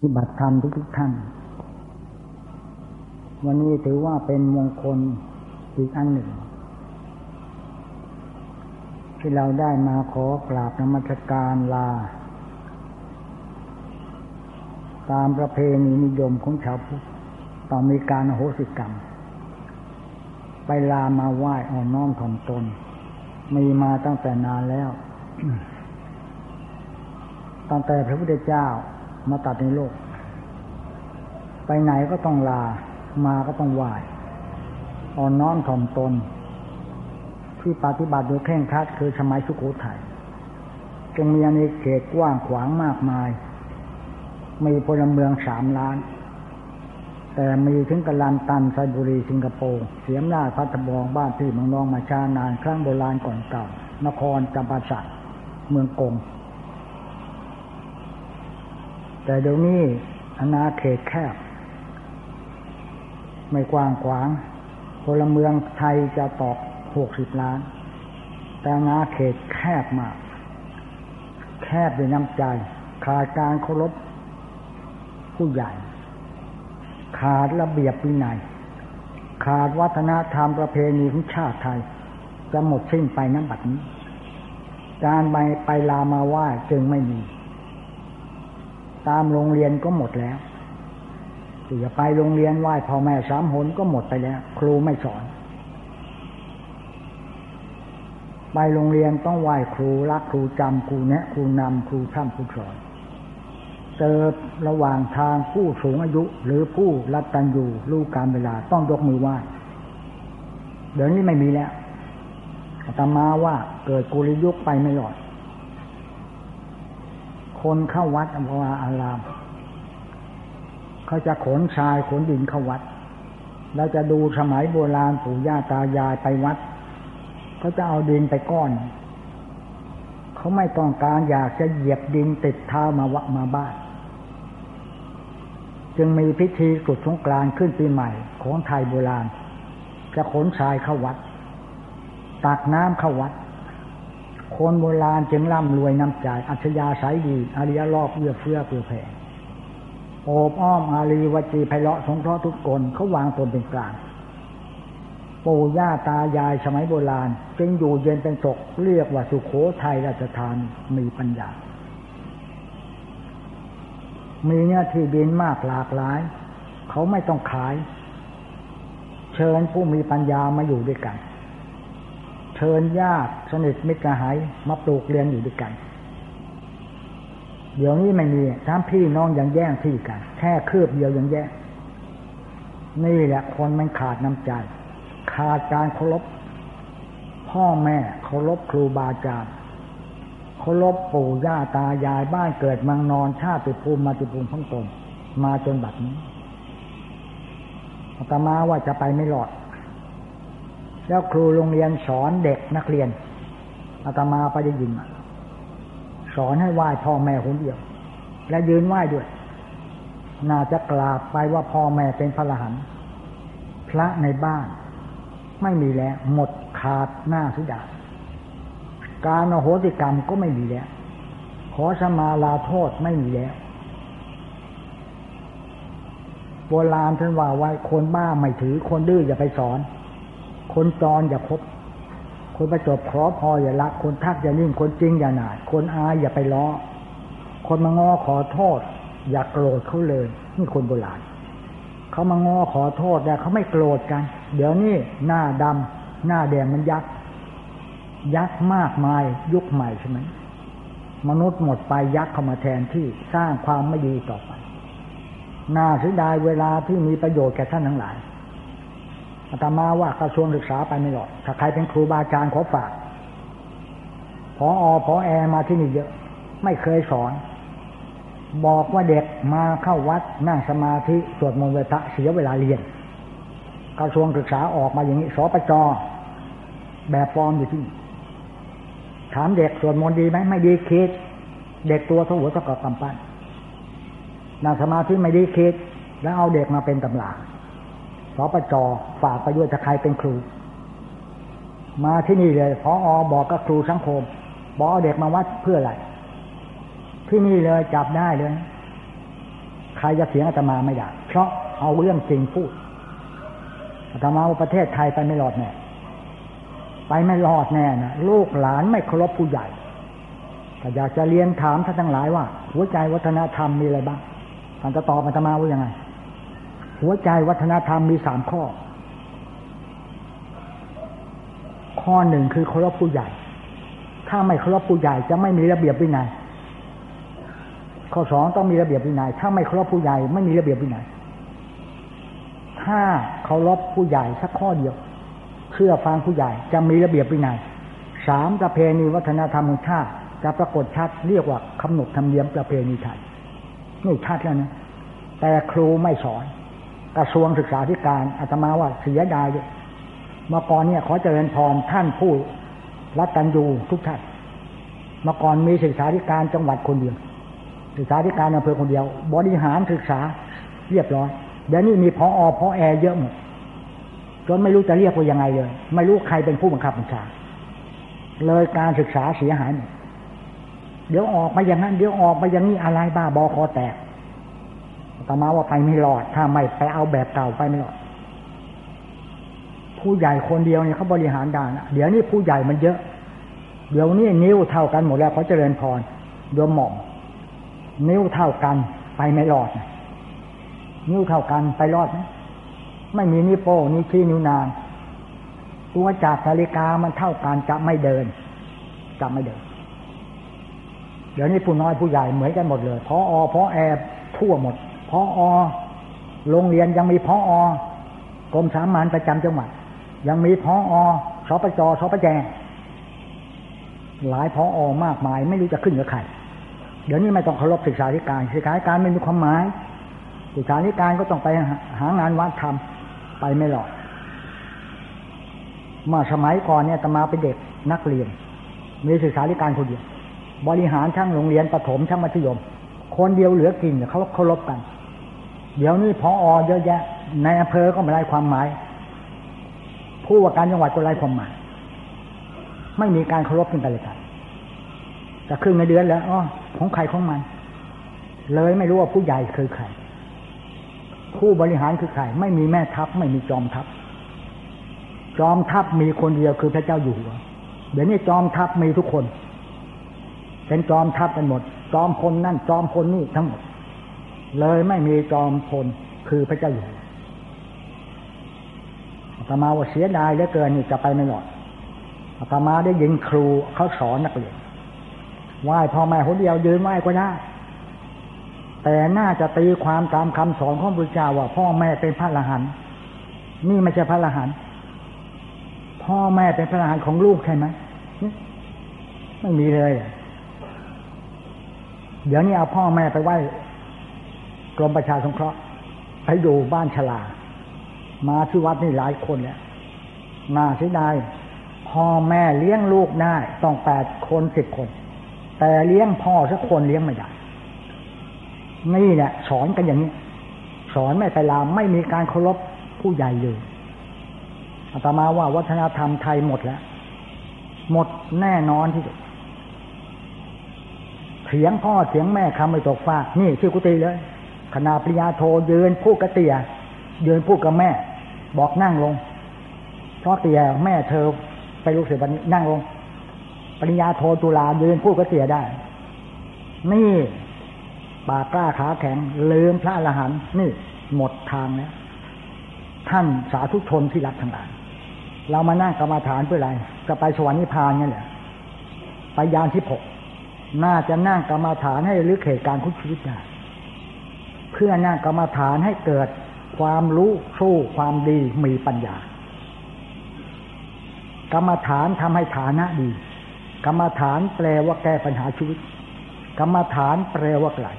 ปฏิบัติธรรมทุกท่าน วันนี้ถือว่าเป็นมงคลอีกอันหนึ่ง ที่เราได้มาขอกราบนมัสการลา ตามประเพณีนิยมของชาวพุทธต้อมีการโหสิกรรม ไปลามาไหว้อ่อนน้อมถ่อมตน มีมาตั้งแต่นานแล้ว ตั้งแต่พระพุทธเจ้า มาตัดในโลก ไปไหนก็ต้องลา มาก็ต้องไหว้อ่อนน้อมถ่อมตน ที่ปฏิบัติโดยเคร่งครัดคือสมัยสุโขทัยจึงมีอาณาเขตกว้างขวางมากมาย มีพลเมืองสามล้าน แต่มีถึงกลันตันไซบุรี สิงคโปร์เสียมราชพัทบองบ้านที่เมืองนองมาชานานครั้งโบราณก่อนเก่า นครจำปาสักเมืองกง แต่เดี๋ยวนี้อาณาเขตแคบ ไม่กว้างขวางพลเมืองไทยจะตอกหกสิบล้าน แต่อาณาเขตแคบมาก แคบด้วยน้ำใจ ขาดการเคารพผู้ใหญ่ ขาดระเบียบวินัย ขาดวัฒนธรรมประเพณีของชาติไทย จะหมดสิ้นไปน้ำบัดนี้ การไปไปลามาว่าจึงไม่มี ตามโรงเรียนก็หมดแล้วที่จะไปโรงเรียนไหว้พ่อแม่สามหนก็หมดไปแล้ว ครูไม่สอน ไปโรงเรียนต้องไหว้ครูรักครูจำครูแนะครูนำครูท่ำครูสอนเจอระหว่างทางผู้สูงอายุ หรือผู้รับตันอยู่รู้การเวลาต้องยกมือไหว้เดี๋ยวนี้ไม่มีแล้วอาตมาว่าเกิดกุริยุคไปไม่หลอด คนเข้าวัดวาอาราม เขาจะขนทรายขนดินเข้าวัดเราจะดูสมัยโบราณปู่ย่าตายายไปวัด เขาจะเอาดินไปก้อน เขาไม่ต้องการอยากจะเหยียบดินติดเท้ามาวะมาบ้าน จึงมีพิธีสุดสงกรานขึ้นปีใหม่ ของไทยโบราณ จะขนทรายเข้าวัด ตักน้ำเข้าวัด คนโบราณจึงร่ำรวยน้ำใจ อัจฉริยะสายดีอาริยรอบเอื้อเฟื้อเผื่อแผ่โอบอ้อมอารีวจีไพเราะสงเคราะห์ทุกคนเขาวางตนเป็นกลาง ปู่ย่าตายายสมัยโบราณ จึงอยู่เย็นเป็นศกเรียกว่าสุขโขทัยราชทานมีปัญญา มีเนื้อที่ดินมากหลากหลาย เขาไม่ต้องขาย เชิญผู้มีปัญญามาอยู่ด้วยกัน เชิญญาติสนิทมิตรหายมาปลูกเรียนอยู่ด้วยกัน เดี๋ยวนี้ไม่มีทั้งพี่น้องยังแย่งที่กัน แค่คืบเดียวยังแย่งนี่แหละคนมันขาดน้ำใจ ขาดการเคารพพ่อแม่เคารพครูบาอาจารย์เคารพปู่ย่าตายายบ้านเกิดมังนอนชาติภูมิมาติภูมิทั้งตนมาจนบัดนี้อาตมาว่าจะไปไม่หลอด แล้วครูโรงเรียนสอนเด็กนักเรียนอาตมาไปได้ยินสอนให้ไหว้พ่อแม่คนเดียว และยืนไหว้ด้วย น่าจะกราบไปว่าพ่อแม่เป็นพระรหันพระในบ้าน ไม่มีแล้ว หมดขาดหน้าสุดาการโหติกรรมก็ไม่มีแล้ว ขอสมาลาโทษไม่มีแล้วโบราณท่านว่าไว้คนบ้าไม่ถือคนดื้ออย่าไปสอน คนจรอย่าคบ คนประจบขอพออย่ารักคนทักอย่านิ่งคนจริงอย่าหนาดคนอายอย่าไปล้อ คนมางอขอโทษ อย่าโกรธเขาเลย นี่คนโบราณเขามางอขอโทษแต่เขาไม่โกรธกัน เดี๋ยวนี้หน้าดำหน้าแดงมันยักษ์ยักษ์มากมายยุคใหม่ใช่ไหมมนุษย์หมดไปยักษ์เข้ามาแทนที่สร้างความไม่ดีต่อไปน่าเสียดายเวลาที่มีประโยชน์แก่ท่านทั้งหลาย อาตมาว่ากระทรวงศึกษาไปไม่หลอดถ้าใครเป็นครูบาอาจารย์ขอฝากพออพอแอมาที่นี่เยอะ ไม่เคยสอน บอกว่าเด็กมาเข้าวัดนั่งสมาธิสวดมนต์เวทะเสียเวลาเรียนกระทรวงศึกษาออกมาอย่างนี้สปจแบบฟอร์มอยู่ที่ถามเด็กสวดมนต์ดีไหมไม่ดีคิด เด็กตัวเท่าหัวเท่ากับกำปั้นนั่งสมาธิไม่ดีคิด แล้วเอาเด็กมาเป็นตำรา สปจฝากไปด้วยถ้าใครเป็นครู มาที่นี่เลยพออบอกกับครูสังคม บอกเด็กมาวัดเพื่ออะไร ที่นี่เลยจับได้เลย ใครจะเสียงอาตมาไม่ได้เพราะเอาเรื่องจริงพูดอาตมาว่าประเทศไทยไปไม่รอดแน่ไปไม่รอดแน่นะลูกหลานไม่เคารพผู้ใหญ่ถ้าอยากจะเรียนถามท่านทั้งหลายว่า หัวใจวัฒนธรรมมีอะไรบ้างท่านจะตอบอาตมาว่ายังไง หัวใจวัฒนธรรมมีสามข้อ ข้อหนึ่งคือเคารพผู้ใหญ่ ถ้าไม่เคารพผู้ใหญ่จะไม่มีระเบียบวินัย ข้อสองต้องมีระเบียบวินัย ถ้าไม่เคารพผู้ใหญ่ไม่มีระเบียบวินัย ถ้าเคารพผู้ใหญ่สักข้อเดียวเชื่อฟังผู้ใหญ่จะมีระเบียบวินัยสามประเพณีวัฒนธรรมของชาติจะปรากฏชัดเรียกว่าคำหนดธรรมเนียมประเพณีไทยนี่ชัดแล้วนะแต่ครูไม่สอน กระทรวงศึกษาธิการอาตมาว่าเสียดายเมื่อก่อนเนี่ยขอเจริญพรท่านผู้รัตัญญูทุกท่านเมื่อก่อนมีศึกษาธิการจังหวัดคนเดียว ศึกษาธิการอำเภอคนเดียว บริหารศึกษาเรียบร้อย เดี๋ยวนี้มีพออพอแอเยอะหมดจนไม่รู้จะเรียกว่ายังไงเลย ไม่รู้ใครเป็นผู้บังคับบัญชา เลยการศึกษาเสียหายเดี๋ยวออกมาอย่างนั้น เดี๋ยวออกมาอย่างนี้อะไรบ้าบอคอแตก ตมาว่าไปไม่รอด ถ้าไม่ไปเอาแบบเก่าไปไม่รอด ผู้ใหญ่คนเดียวเนี่ยเขาบริหารได้นะเดี๋ยวนี้ผู้ใหญ่มันเยอะ เดี๋ยวนี้นิ้วเท่ากันหมดแล้วเขาเจริญพรโยมหม่อมนิ้วเท่ากันไปไม่รอด นิ้วเท่ากันไปรอดไหมไม่มีนิ้วโป้นิ้วชี้นิ้วนางตัวจากนาฬิกามันเท่ากันจะไม่เดินจะไม่เดิน เดี๋ยวนี้ผู้น้อยผู้ใหญ่เหมือนกันหมดเลยพออพอแอบทั่วหมด พออโรงเรียนยังมีพออกรมสามัญประจำจังหวัด ยังมีพออสปจสปแจหลายพออมากมาย ไม่รู้จะขึ้นกับใครเดี๋ยวนี้ไม่ต้องเคารพศึกษาธิการศึกษาธิการไม่มีความหมายศึกษาธิการก็ต้องไปหางานวัดทำไปไม่หลอดเมื่อสมัยก่อนเนี่ยตมาเป็นเด็กนักเรียน มีศึกษาธิการคนเดียวบริหารช่างโรงเรียนประถมช่างมัธยม คนเดียวเหลือกินเขาเคารพกัน เดี๋ยวนี้พออเยอะแยะ ในอำเภอก็ไม่ได้ความหมาย ผู้ว่าการจังหวัดก็ไร้ความหมาย ไม่มีการเคารพกันเลยกันจะครึ่งในเดือนแล้วอ๋อของใครของมัน เลยไม่รู้ว่าผู้ใหญ่คือใครผู้บริหารคือใครไม่มีแม่ทัพ ไม่มีจอมทัพ จอมทัพมีคนเดียวคือพระเจ้าอยู่หัวเดี๋ยวนี้จอมทัพมีทุกคน เป็นจอมทัพกันหมด จอมพลนั่นจอมพลนี่ทั้งหมด เลยไม่มีจอมพลคือพระเจ้าอยู่อาตมาว่าเสียดายเหลือเกินนี่จะไปไม่หลอดอาตมาได้ยินครูเขาสอนนักเรียนไหว้พ่อแม่คนเดียวยืนไหว้ก็ได้แต่น่าจะตีความตามคำสอนของพระเจ้าว่า พ่อแม่เป็นพระอรหันต์นี่ไม่ใช่พระอรหันต์พ่อแม่เป็นพระอรหันต์ของลูกใช่ไหมไม่มีเลย เดี๋ยวนี้เอาพ่อแม่ไปไหว้ กรมประชาสงเคราะห์ไปอยู่บ้านชลา มาที่วัดนี่หลายคนเนี่ยน่าเสียดายพ่อแม่เลี้ยงลูกได้ต้องแปดคนสิบคน แต่เลี้ยงพ่อสักคนเลี้ยงไม่ได้นี่เนี่ยสอนกันอย่างนี้ สอนไม่ไปลามไม่มีการเคารพผู้ใหญ่เลยอาตมาว่าวัฒนธรรมไทยหมดแล้ว หมดแน่นอนที่สุดเถียงพ่อเถียงแม่คำไม่ตกฟ้า นี่ชื่อกุฏิเลย ขณะปริยาโทยืนพูดกระเตียยืนพูดกับแม่ บอกนั่งลง เพราะเตียแม่เธอไปลูกเสือวันนั่งลง ปริญญาโทตุลายืนพูดก็เสียได้ นี่ปากกล้าขาแข็งลืมพระอรหันต์นี่หมดทางแล้วท่านสาธุชนที่รักทั้งหลายเรามานั่งกรรมาฐานเพื่ออะไร จะไปสวรรค์นิพพานนี่แหละไปยานที่หกน่าจะนั่งกรรมาฐานให้ลึกเหตุการณ์คุชีวิตได้ พื่อนั่งกรรมาฐานให้เกิดความรู้สู้ความดีมีปัญญา กรรมฐานทำให้ฐานะดี กรรมฐานแปลว่าแก้ปัญหาชีวิต กรรมฐานแปลว่าอะไร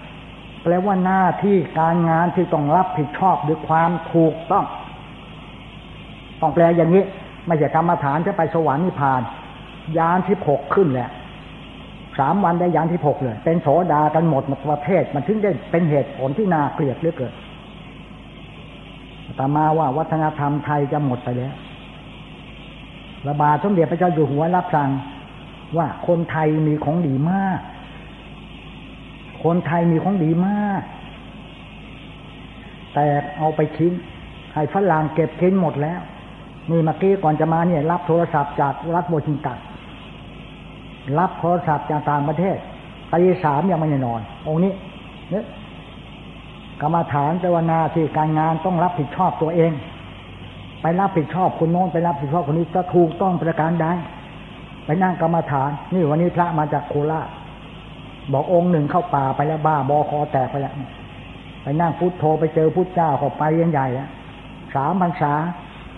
แปลว่าหน้าที่การงานที่ต้องรับผิดชอบด้วยความถูกต้อง ต้องแปลอย่างนี้ ไม่ใช่กรรมฐานจะไปสวรรค์นิพพาน ยานที่หกขึ้นแหละ สามวันได้ยานที่หกเลย เป็นโสดากันหมดประเทศ มันถึงได้เป็นเหตุผลที่น่าเกลียดเหลือเกินต่มาว่าวัฒนธรรมไทยจะหมดไปแล้วระบาดสมเด็จพระเจ้าอยู่หัวรับสั่งว่าคนไทยมีของดีมาก คนไทยมีของดีมาก แต่เอาไปทิ้งให้ฝรั่งเก็บทิ้งหมดแล้ว นี่เมื่อกี้ก่อนจะมาเนี่ย รับโทรศัพท์จากรัฐโบชิงตัน รับโทรศัพท์จากต่างประเทศตีสามยังไม่ได้นอน องค์นี้เนี่ยกรรมฐานเจวนาที่การงานต้องรับผิดชอบตัวเอง ไปรับผิดชอบคนโน้นไปรับผิดชอบคนนี้จะถูกต้องประการใดไปนั่งกรรมฐาน นี่วันนี้พระมาจากโคราชบอกองค์หนึ่งเข้าป่าไปแล้วบ้าบอคอแตกไปแล้วไปนั่งพุทโธไปเจอพุทธเจ้าขาไปยังใหญ่แล้วสามพรรษา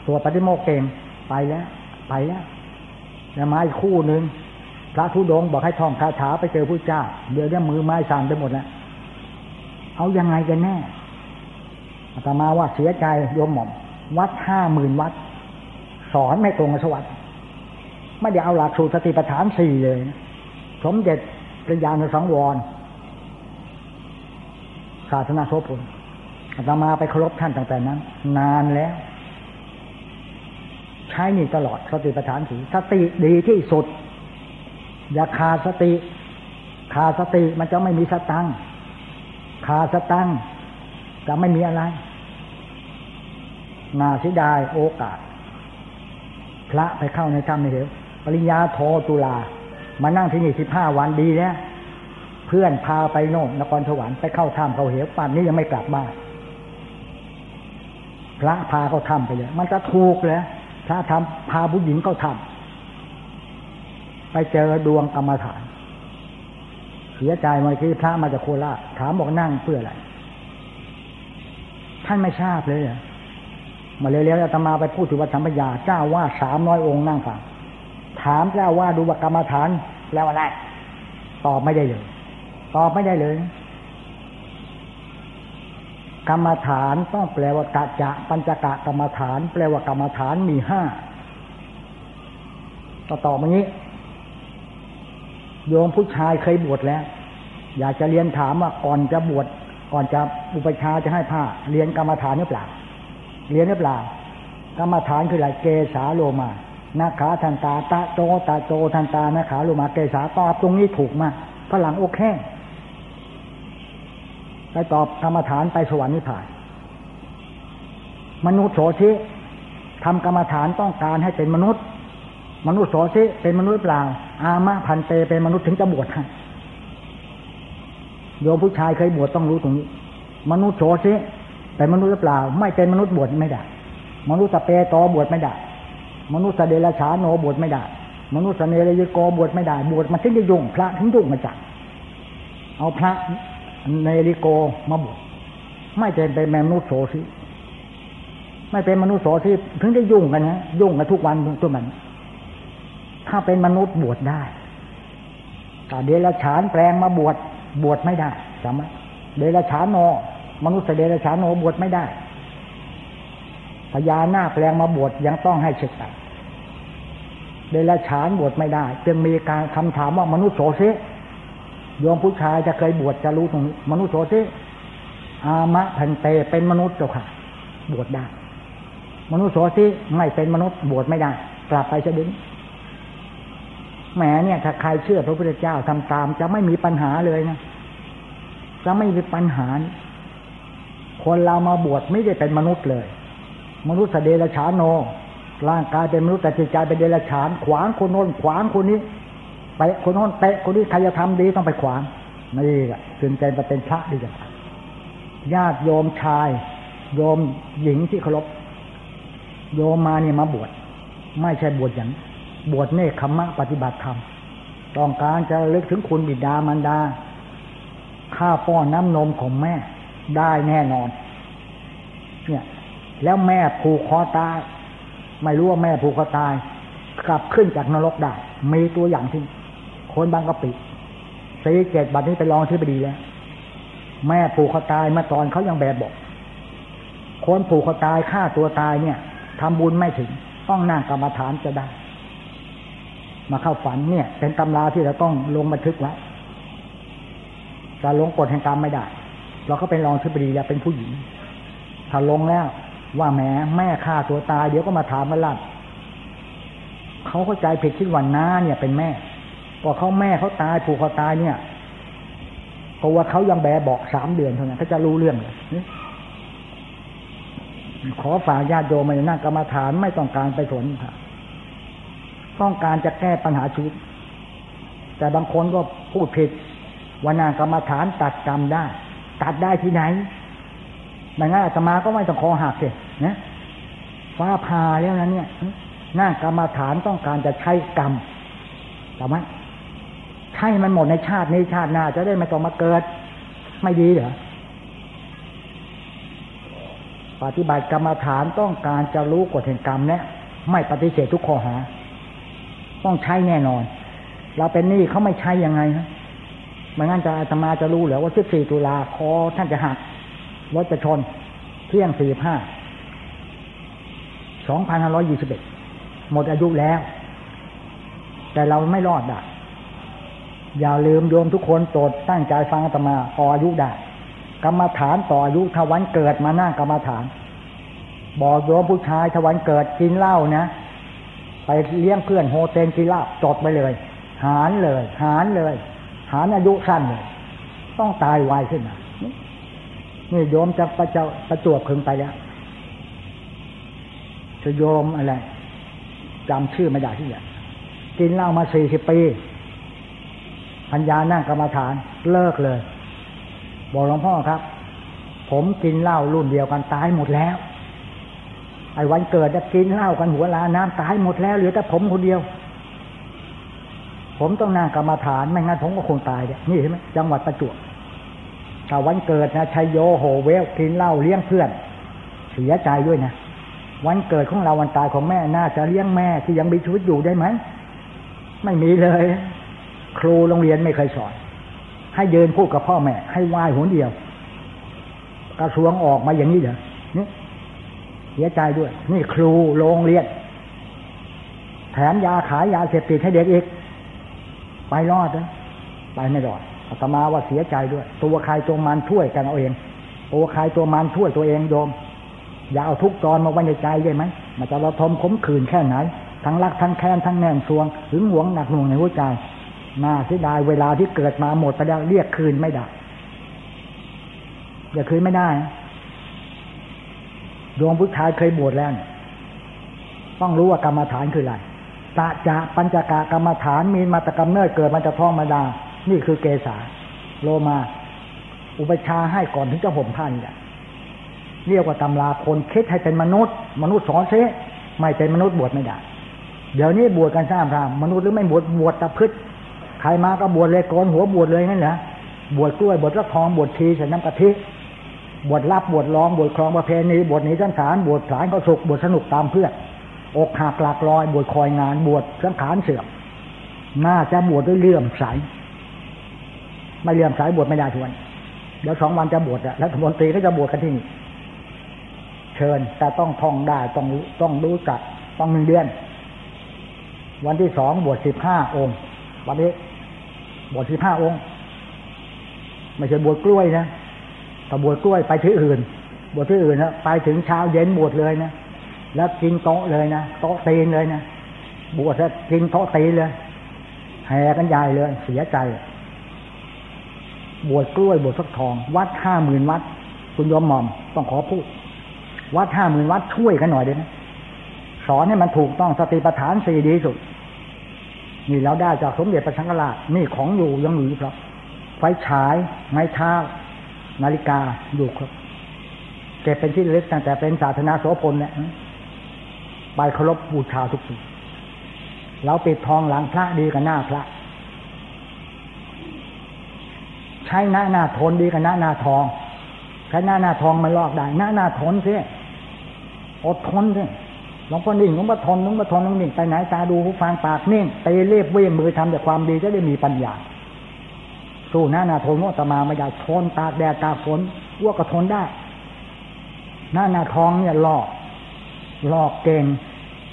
ตัวปฏิโมกเก่งไปแล้ว ไปแล้วแล้วมาอีกคู่หนึ่ง พระธุดงบอกให้ท่องคาถาไปเจอพุทธเจ้า เดี๋ยวเนี่ยมือไม้สั่นไปหมดแล้วเอายังไงกันแน่อาตมาว่าเสียใจโยมหม่อม วัดห้าหมื่นวัด สอนไม่ตรงกับสวัสดิ์ไม่ได้เอาหลักสูตรสติปัฏฐานสี่เลย สมเด็จพระยาณสังวร ศาสนาโสพลอาตมาไปเคารพท่านตั้งแต่นั้น นานแล้ว ใช้นี่ตลอดสติปัฏฐานสี่สติดีที่สุด อย่าขาดสติ ขาดสติมันจะไม่มีสตังขาดสตังจะไม่มีอะไรนาสิดายโอกาส พระไปเข้าในถ้ำในเหวปริญญาโทตุลา มานั่งที่นี่สิบห้าวันดีแล้วเพื่อนพาไปโน่นนครสวรรค์ไปเข้าถ้ำเขาเหวป่านนี้ยังไม่กลับบ้านพระพาเขาทำไปเลยมันจะถูกเลยพระทำพาผู้หญิงเขาทำ ไปเจอดวงกรรมฐาน เสียใจเมื่อกี้พระมาจากโคราชถามบอกนั่งเพื่ออะไร ท่านไม่ทราบเลยมาเร็วๆอาตมาไปพูดถึงวัดสัมปยาเจ้าว่าสามร้อยองค์นั่งฟังถามเจ้าว่าดูว่ากรรมฐานแล้วอะไรตอบไม่ได้เลย ตอบไม่ได้เลย กรรมฐานต้องแปลว่ากะจะปัญจกะกรรมฐาน แปลว่ากรรมฐานมีห้าต่อต่อมานี้ โยมผู้ชายเคยบวชแล้ว อยากจะเรียนถามว่าก่อนจะบวชก่อนจะอุปชาจะให้ผ้าเรียนกรรมฐานหรือเปล่าเรียนหรือเปล่ากรรมฐานคืออะไรเกสาโลมานาขาทันตาตาโจตาโจทันตานาขาโลมาเกสาตอบตรงนี้ถูกมากฝรั่งโอเคไปตอบกรรมฐานไปสวรรค์นิพพาน มนุษย์โสชิทำกรรมฐานต้องการให้เป็นมนุษย์ มนุษย์โสชิเป็นมนุษย์เปล่า อามะพันเตเป็นมนุษย์ถึงจะบวชให้โยมผู้ชายเคยบวชต้องรู้ตรงนี้ มนุษย์โสชิเป็นมนุษย์หรือเปล่า ไม่เป็นมนุษย์บวชไม่ได้ มนุษย์สเปโตบวชไม่ได้ มนุษย์สเดลชาโนบวชไม่ได้ มนุษย์สเนรยโกบวชไม่ได้ บวชมันถึงจะยุ่งพระถึงยุ่งมาจากเอาพระเนริโกมาบวชไม่เป็นเป็นมนุษย์โสสิไม่เป็นมนุษย์โสสิถึงได้ยุ่งกันนะยุ่งกันทุกวันทุกมัน ถ้าเป็นมนุษย์บวชได้แต่เดรัจฉานแปลงมาบวชบวชไม่ได้จำไหมเดรัจฉานโน มนุษย์เดรัจฉานโนบวชไม่ได้พญานาคแปลงมาบวชยังต้องให้เฉกเดรัจฉานบวชไม่ได้ จึงมีการคำถามว่ามนุษย์โสสิโยมผู้ชายจะเคยบวชจะรู้ตรงนี้ มนุษย์โสติอามะพันเตเป็นมนุษย์เจ้าค่ะ บวชได้ มนุษย์โสติไม่เป็นมนุษย์บวชไม่ได้ กลับไปจะดึง แหมเนี่ยถ้าใครเชื่อพระพุทธเจ้าทำตาม จะไม่มีปัญหาเลยนะจะไม่มีปัญหา คนเรามาบวชไม่ได้เป็นมนุษย์เลย มนุษย์เดรัจฉานโน ร่างกายเป็นมนุษย์แต่จิตใจเป็นเดรัจฉาน ขวางคนโน้นขวางคนนี้ไปคนโน้นเตะคนนี้ใครจะทำดีต้องไปขวางนี่แหละถึงใจมาเป็นพระดีกันญาติโยมชาย โยมหญิงที่เคารพโยมมาเนี่ยมาบวชไม่ใช่บวชอย่าง บวชเนคขมะปฏิบัติธรรมต้องการจะเลึกถึงคุณบิดามารดาข้าป้อนน้ำนมของแม่ ได้แน่นอน เนี่ย แล้วแม่ผูกคอตาย ไม่รู้ว่าแม่ผูกคอตาย กลับขึ้นจากนรกได้ มีตัวอย่างที่คนบางกะปิสีเจ็ดบัดนี้ไปลองที่ไปดีแล้วแม่ผูกคอตายเมื่อตอนเขายังแบบบอกคนผูกคอตายฆ่าตัวตายเนี่ยทำบุญไม่ถึง ต้องนั่งกรรมฐานจะได้ มาเข้าฝันเนี่ย เป็นตำราที่เราต้องลงบันทึกไว้จะลงกฎแห่งกรรมไม่ได้ เราก็เป็นรองที่ปดีแล้วเป็นผู้หญิง ถ้าลงแล้วว่าแม่แม่ฆ่าตัวตายเดี๋ยวก็มาถามมาลัดเขาเข้าใจผิดคิดว่าน้าเนี่ยเป็นแม่พอเขาแม่เขาตายผูกเขาตายเนี่ยเพราะว่าเขายังแบบอกสามเดือนเท่านั้นเขาจะรู้เรื่องขอฝากญาติโยมมานั่งกรรมฐานไม่ต้องการไปสน ต้องการจะแก้ปัญหาชีวิต แต่บางคนก็พูดผิดว่านั่งกรรมฐานตัดกรรมได้ ตัดได้ที่ไหนไม่งั้นอาตมาก็ไม่ต้องคอหักเลยนะฟ้าผ่าแล้วนั้นเนี่ยนั่งกรรมฐานต้องการจะใช้กรรมแต่ไหมใช่มันหมดในชาตินี้ชาติหน้าจะได้ไม่ต้องมาเกิด ไม่ดีเหรอปฏิบัติกรรมฐานต้องการจะรู้กฎแห่งกรรมเนี่ยไม่ปฏิเสธทุกข้อหา ต้องใช้แน่นอน เราเป็นหนี้เขาไม่ใช้ยังไงนะไม่งั้นจะอาตมาจะรู้เหรอว่าสิบสี่ตุลาคอท่านจะหักรถจะชน เที่ยงสี่ห้าสองพันห้าร้อยยี่สิบเอ็ดหมดอายุแล้ว แต่เราไม่รอดได้อย่าลืมโยมทุกคนโปรดตั้งใจฟังอาตมาพออายุได้กรรมฐานต่ออายุทวันเกิดมานั่งกรรมฐาน บอกโยมผู้ชายทวันเกิดกินเหล้านะ ไปเลี้ยงเพื่อนโฮเทลกินเหล้าจดไปเลย หารเลย หารเลย หารอายุสั้นเลยต้องตายไวขึ้นนะนี่โยมจะประจะประจวบคึงไปแล้วจะโยมอะไรจำชื่อไม่ได้ที่เนี่ยกินเหล้ามาสี่สิบปีพัญญานั่งกรรมฐานเลิกเลย บอกหลวงพ่อครับ ผมกินเหล้ารุ่นเดียวกันตายหมดแล้ว ไอ้วันเกิดจะกินเหล้ากันหัวลาน้ำตายหมดแล้วเหลือแต่ผมคนเดียว ผมต้องนั่งกรรมฐานไม่งั้นผมก็คงตายเนี่ยนี่เห็นไหมจังหวัดประจวบถ้าวันเกิดนะชัยโยโหเวลกินเหล้าเลี้ยงเพื่อน เสียใจด้วยนะวันเกิดของเราวันตายของแม่น่าจะเลี้ยงแม่ที่ยังมีชีวิตอยู่ได้ไหมไม่มีเลย ครูโรงเรียนไม่เคยสอน ให้เดินพูดกับพ่อแม่ ให้ไหว้หัวเดียว กระทรวงออกมาอย่างนี้เหรอนี่ เสียใจด้วย นี่ครูโรงเรียนแถมยาขายยาเสพติดให้เด็กอีก ไปรอดนะไปไม่รอดอาตมาว่าเสียใจด้วย ตัวใครตัวมันช่วยกันเอาเองตัวใครตัวมันช่วยตัวเองโยม อย่าเอาทุกตอนมาไว้ในใจได้ไหมมันจะระทมขมขื่นแค่ไหน ทั้งรักทั้งแค้นทั้งแน่นสวงหึงหวงหนักหน่วงในหัวใจน่าเสียดายเวลาที่เกิดมาหมดไปแล้วเรียกคืนไม่ได้อย่าคืนไม่ได้ ดวงผู้ชายเคยบวชแล้ว ต้องรู้ว่ากรรมฐานคืออะไรตะจะปัญจกะกรรมฐานมีมาตกรรมเนิดเกิดมันจะท้องมาดา นี่คือเกษาโลมา อุปชาให้ก่อนถึงจะห่มผ้าเนี่ยเรียกว่าตำราคนคิดให้เป็นมนุษย์ มนุษย์สอนเสไม่เป็นมนุษย์บวชไม่ได้ เดี๋ยวนี้บวชกันสร้างพระมนุษย์หรือไม่บวชบวชตะพืชใครมาก็บวชเลยโกนหัวบวชเลยนั่นแหละบวชกล้วยบวชรักทองบวชทีใส่น้ำกะทิ บวชรับบวชร้องบวชคลองประเพณีบวชหนีสังขารบวชสายเขาสุกบวชสนุกตามเพื่อนอกหักหลักลอย บวชคอยงานบวชสังขารเสื่อมน่าจะบวชด้วยเลื่อมใสไม่เลื่อมใสบวชไม่ได้ทุกวันเดี๋ยวสองวันจะบวชแล้วรัฐมนตรีก็จะบวชกันที่นี่เชิญแต่ต้องท่องได้ต้องต้องรู้จักต้องหนึ่งเดือน วันที่สองบวชสิบห้าองค์ วันนี้บวชสิบห้าองค์ ไม่ใช่บวชกล้วยนะ แต่บวชกล้วยไปที่อื่น บวชที่อื่นนะไปถึงเช้าเย็นบวชเลยนะแล้วกินโต๊ะเลยนะโต๊ะตีนเลยนะบวชแล้วกินโต๊ะตีนเลยแห่กันใหญ่เลย เสียใจ บวชกล้วยบวชฟักทอง วัดห้าหมื่นวัด คุณยอมหม่อมต้องขอพูด วัดห้าหมื่นวัดช่วยกันหน่อยเด้นะสอนให้มันถูกต้องสติปัฏฐานสี่ดีสุด นี่เราได้จากสมเด็จพระสังฆราชนี่ของอยู่ยังอยู่ครับ ไฟฉายไม้เท้า นาฬิกาอยู่ครับเก็บเป็นที่เล็กตั้งแต่เป็นศาสนาโสพลเนี่ยไปเคารพบูชาทุกปีเราปิดทองหลังพระดีกันหน้าพระ ใช้หน้าหน้าทนดีกันหน้าหน้าทองใช้หน้าหน้าทองมันลอกได้ หน้าหน้าทนสิอดทนสิหลวงพ่อนิ่งหลวงพ่อทนหลวงพ่อทนหลวงนิ่งไปไหนตาดูหูฟังปากนิ่งไปเรียบเว้ยมือทำแต่ความดีจะได้มีปัญญา สู้หน้าหนาทนว่าตมาไม่ได้ทนตากแดดตากฝนว่าก็ทนได้ หน้าหนาทองเนี่ยหลอกหลอกเก่ง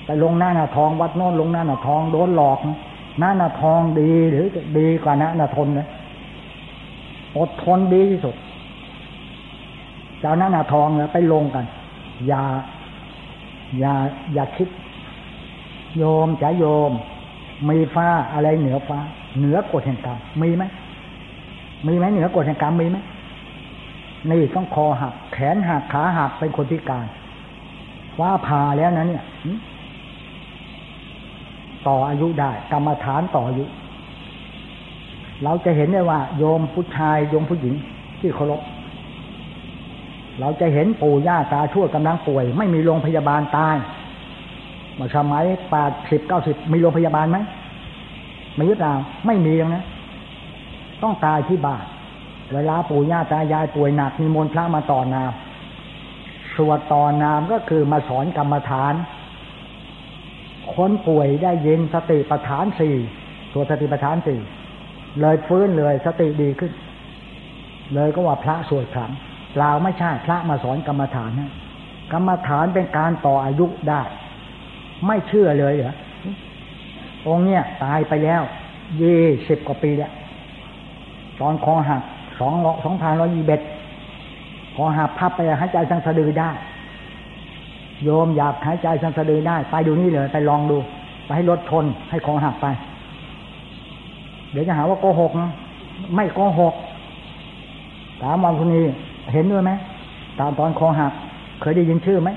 ไปลงหน้าหนาทองวัดโน้นลงหน้าหนาทองโดนหลอกหน้าหนาทองดีหรือดีกว่าหน้าหนาทนนะอดทนดีที่สุดเจ้าหน้าหนาทองเนี่ยไปลงกัน อย่า อย่าอย่าคิด โยมจะโยม มีฟ้าอะไรเหนือฟ้า เหนือกฎแห่งกรรมมีไหม มีไหมเหนือกฎแห่งกรรมมีไหมนี่ต้องคอหัก แขนหักขาหักเป็นคนพิการว่าผ่าแล้วนะเนี่ยต่ออายุได้ กรรมฐานต่ออายุ เราจะเห็นได้ว่า โยมผู้ชายโยมผู้หญิง ที่เคารพเราจะเห็นปู่ย่าตาชั่วกำลังป่วย ไม่มีโรงพยาบาลตายมาสมัยแปดสิบเก้าสิบมีโรงพยาบาลไหมไม่ยึดเราไม่มีอย่างนะ ต้องตายที่บ้าน เวลาปู่ย่าตายายป่วยหนักมีมนพระมาต่อนามสวดต่อนามก็คือมาสอนกรรมฐาน คนป่วยได้ยินสติปัฏฐานสี่ตัวสติปัฏฐานสี่เลยฟื้นเลยสติดีขึ้น เลยก็ว่าพระสวดขังเปล่าไม่ใช่พระมาสอนกรรมฐานนะกรรมฐานเป็นการต่ออายุได้ ไม่เชื่อเลยเหรอองเนี้ยตายไปแล้วยี่สิบกว่าปีแล้ว ตอนคอหักสองสองพันร้อยยี่เบ็ดคอหักพับไปหายใจทางสะดือได้ โยมอยากหายใจทางสะดือได้ ไปดูนี่เลย ไปลองดู ไปให้รถชนให้คอหักไป เดี๋ยวจะหาว่าโกหกนะไม่โกหกถามวันคนนี้เห็นด้วยไหมตอนตอนคอหัก เคยได้ยินชื่อไหม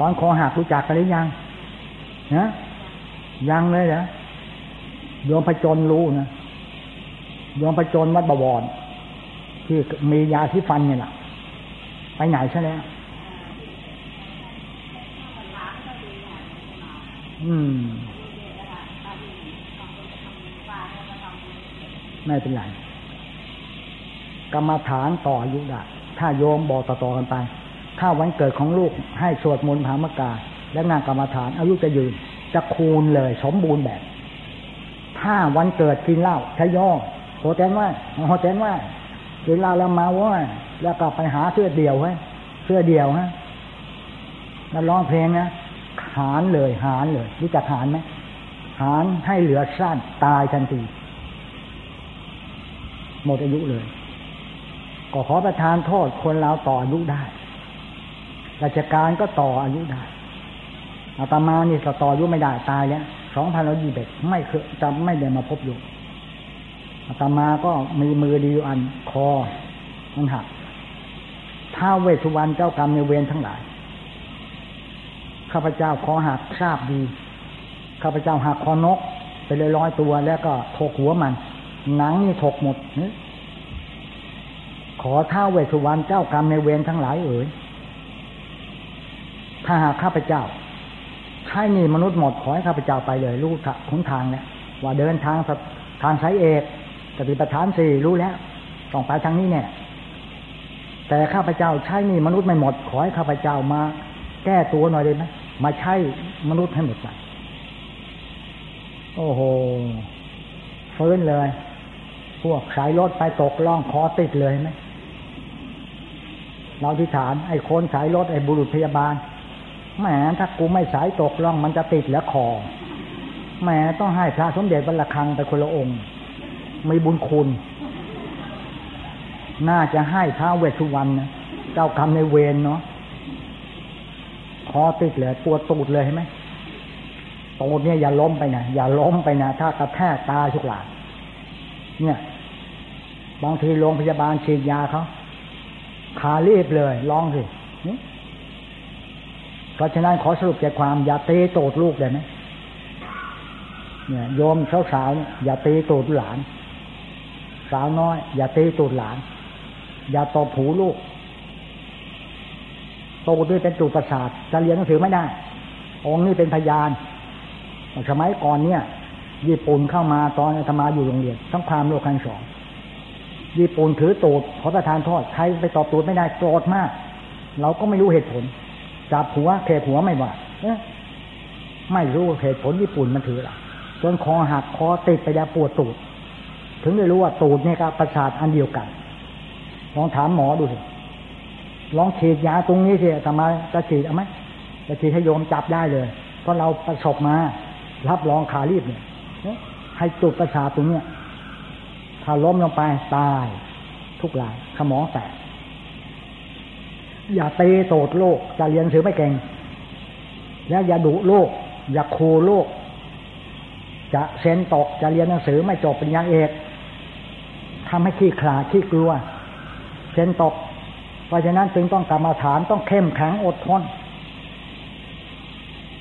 ตอนคอหักรู้จักกันหรือยังนะยังเลยเหรอโยมพจนรู้นะ โยมพจนวัดบวรที่มียาที่ฟันเนี่ยแหละไปไหนใช่แล้วอืม ไม่เป็นไรกรรมฐานต่ออายุได้ถ้าโยมบอกต่อๆกันไป ถ้าวันเกิดของลูกให้สวดมนต์พามกา และงานกรรมฐานอายุจะยืน จะคูณเลยสมบูรณ์แบบ ถ้าวันเกิดกินเหล้าใช้ย่อ โหแตนว่าโหแตนว่าเหล้าแล้วมาว่าแล้วก็ไปหาเสื้อเดี่ยวไว้เสื้อเดี่ยวฮะแล้วร้องเพลงนะหารเลยหารเลยรู้จักหารไหมหารให้เหลือสั้นตายทันทีหมดอายุเลย ก็ขอประทานโทษคนเราต่ออายุได้ ราชการก็ต่ออายุได้อาตมานี่ต่ออายุไม่ได้ตายแล้วสองพันร้อยยี่สิบไม่เคยจำไม่ได้มาพบอยู่ อาตมาก็มีมือดีอันคอมันหักท้าเวสุวรรณเจ้ากรรมในเวรทั้งหลาย ข้าพเจ้าคอหักทราบดี ข้าพเจ้าหักคอนก ไปเลยร้อยตัวแล้วก็ถกหัวมัน หนังนี่ถกหมดขอท้าเวสุวรรณเจ้ากรรมในเวรทั้งหลายเอ๋ยถ้าหากข้าพเจ้าใช่นี่มนุษย์หมดขอให้ข้าพเจ้าไปเลย รู้ของทางเนี่ยว่าเดินทางทางสายเอก สติปัฏฐานสี่รู้แล้วต้องไปทางนี้เนี่ยแต่ข้าพเจ้าใช่นี่มนุษย์ไม่หมด ขอให้ข้าพเจ้ามา แก้ตัวหน่อยได้ไหมมาใช้มนุษย์ให้หมดไปโอ้โหฟื้นเลย พวกสายรถไปตกล่องคอติดเลยไหมเราที่ฐานไอ้คนสายรถไอ้บุรุษพยาบาลแหมถ้ากูไม่สายตกล่องมันจะติดแล้วคอแหมต้องให้พระสมเด็จบรรคังไปคนละองค์ มีบุญคุณ น่าจะให้ท้าเวทุวันนะเจ้าคำในเวรเนาะคอติดเลยปวดตูดเลยใช่ไหมตูดเนี่ยอย่าล้มไปนะอย่าล้มไปนะถ้ากระแทกตาชุกหลาเนี่ยบางทีโรงพยาบาลฉีดยาเขาขารีบเลยลองสิเพราะฉะนั้นขอสรุปใจความอย่าตีโตดลูกเลยไหมเนี่ยโยมสาวๆอย่าตีโตดหลาน สาวน้อย อย่าตีตูดหลาน อย่าตบหูลูกโตด้วยเป็นจุดประสาทจะเรียนหนังสือไม่ได้ องค์นี้เป็นพยานสมัยก่อนเนี่ย ญี่ปุ่นเข้ามาตอนธรรมาอยู่โรงเรียนทั้งความโลกครั้งสองญี่ปุ่นถือตูดขอประทานโทษใครไปตอบตูดไม่ได้โกรธมาก เราก็ไม่รู้เหตุผลจับหัวเขหัวไม่ว่าไม่รู้เหตุผลญี่ปุ่นมันถือละจนคอหักคอติดไปแล้วปวดตูด ถึงได้รู้ว่าตูดเนี่ยกับประสาทอันเดียวกัน ลองถามหมอดูสิลองฉีดยาตรงนี้สิทำไมจะฉีดเอาไหมจะฉีดให้โยมจับได้เลย เพราะเราประสบมา รับรองขารีบเนี่ยให้จุดประสาทตรงเนี้ยถ้าล้มลงไปตาย ทุกรายสมองแตกอย่าเตีโตดโลกจะเรียนสือไม่เก่ง แล้วอย่าดุโลก อย่าคูโลก จะเซนตกจะเรียนหนังสือไม่จบเปริญญาเอก ทำให้ขี้ขลาดขี้กลัวเซนตก เพราะฉะนั้นจึงต้องกรรมาฐานต้องเข้มแข็งอดทน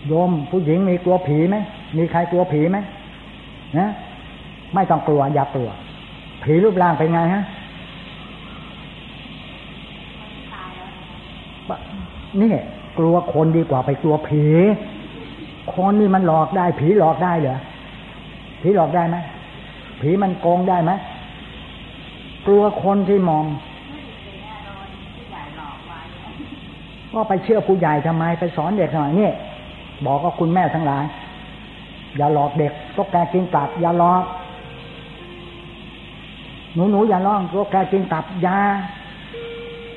โยมผู้หญิงมีกลัวผีไหมมีใครกลัวผีไหมนะไม่ต้องกลัวอย่ากลัว ผีรูปร่างเป็นไงฮะนี่กลัวคนดีกว่าไปกลัวผี คนนี่มันหลอกได้ ผีหลอกได้เหรอผีหลอกได้ไหมผีมันโกงได้ไหม กลัวคนที่มอง ก็ไปเชื่อผู้ใหญ่ทำไม ไปสอนเด็กทำไมนี่บอกก็คุณแม่ทั้งหลาย อย่าหลอกเด็กตกแกกินตับ อย่าหลอก หนูหนูอย่าล่องตกแกกินตับยา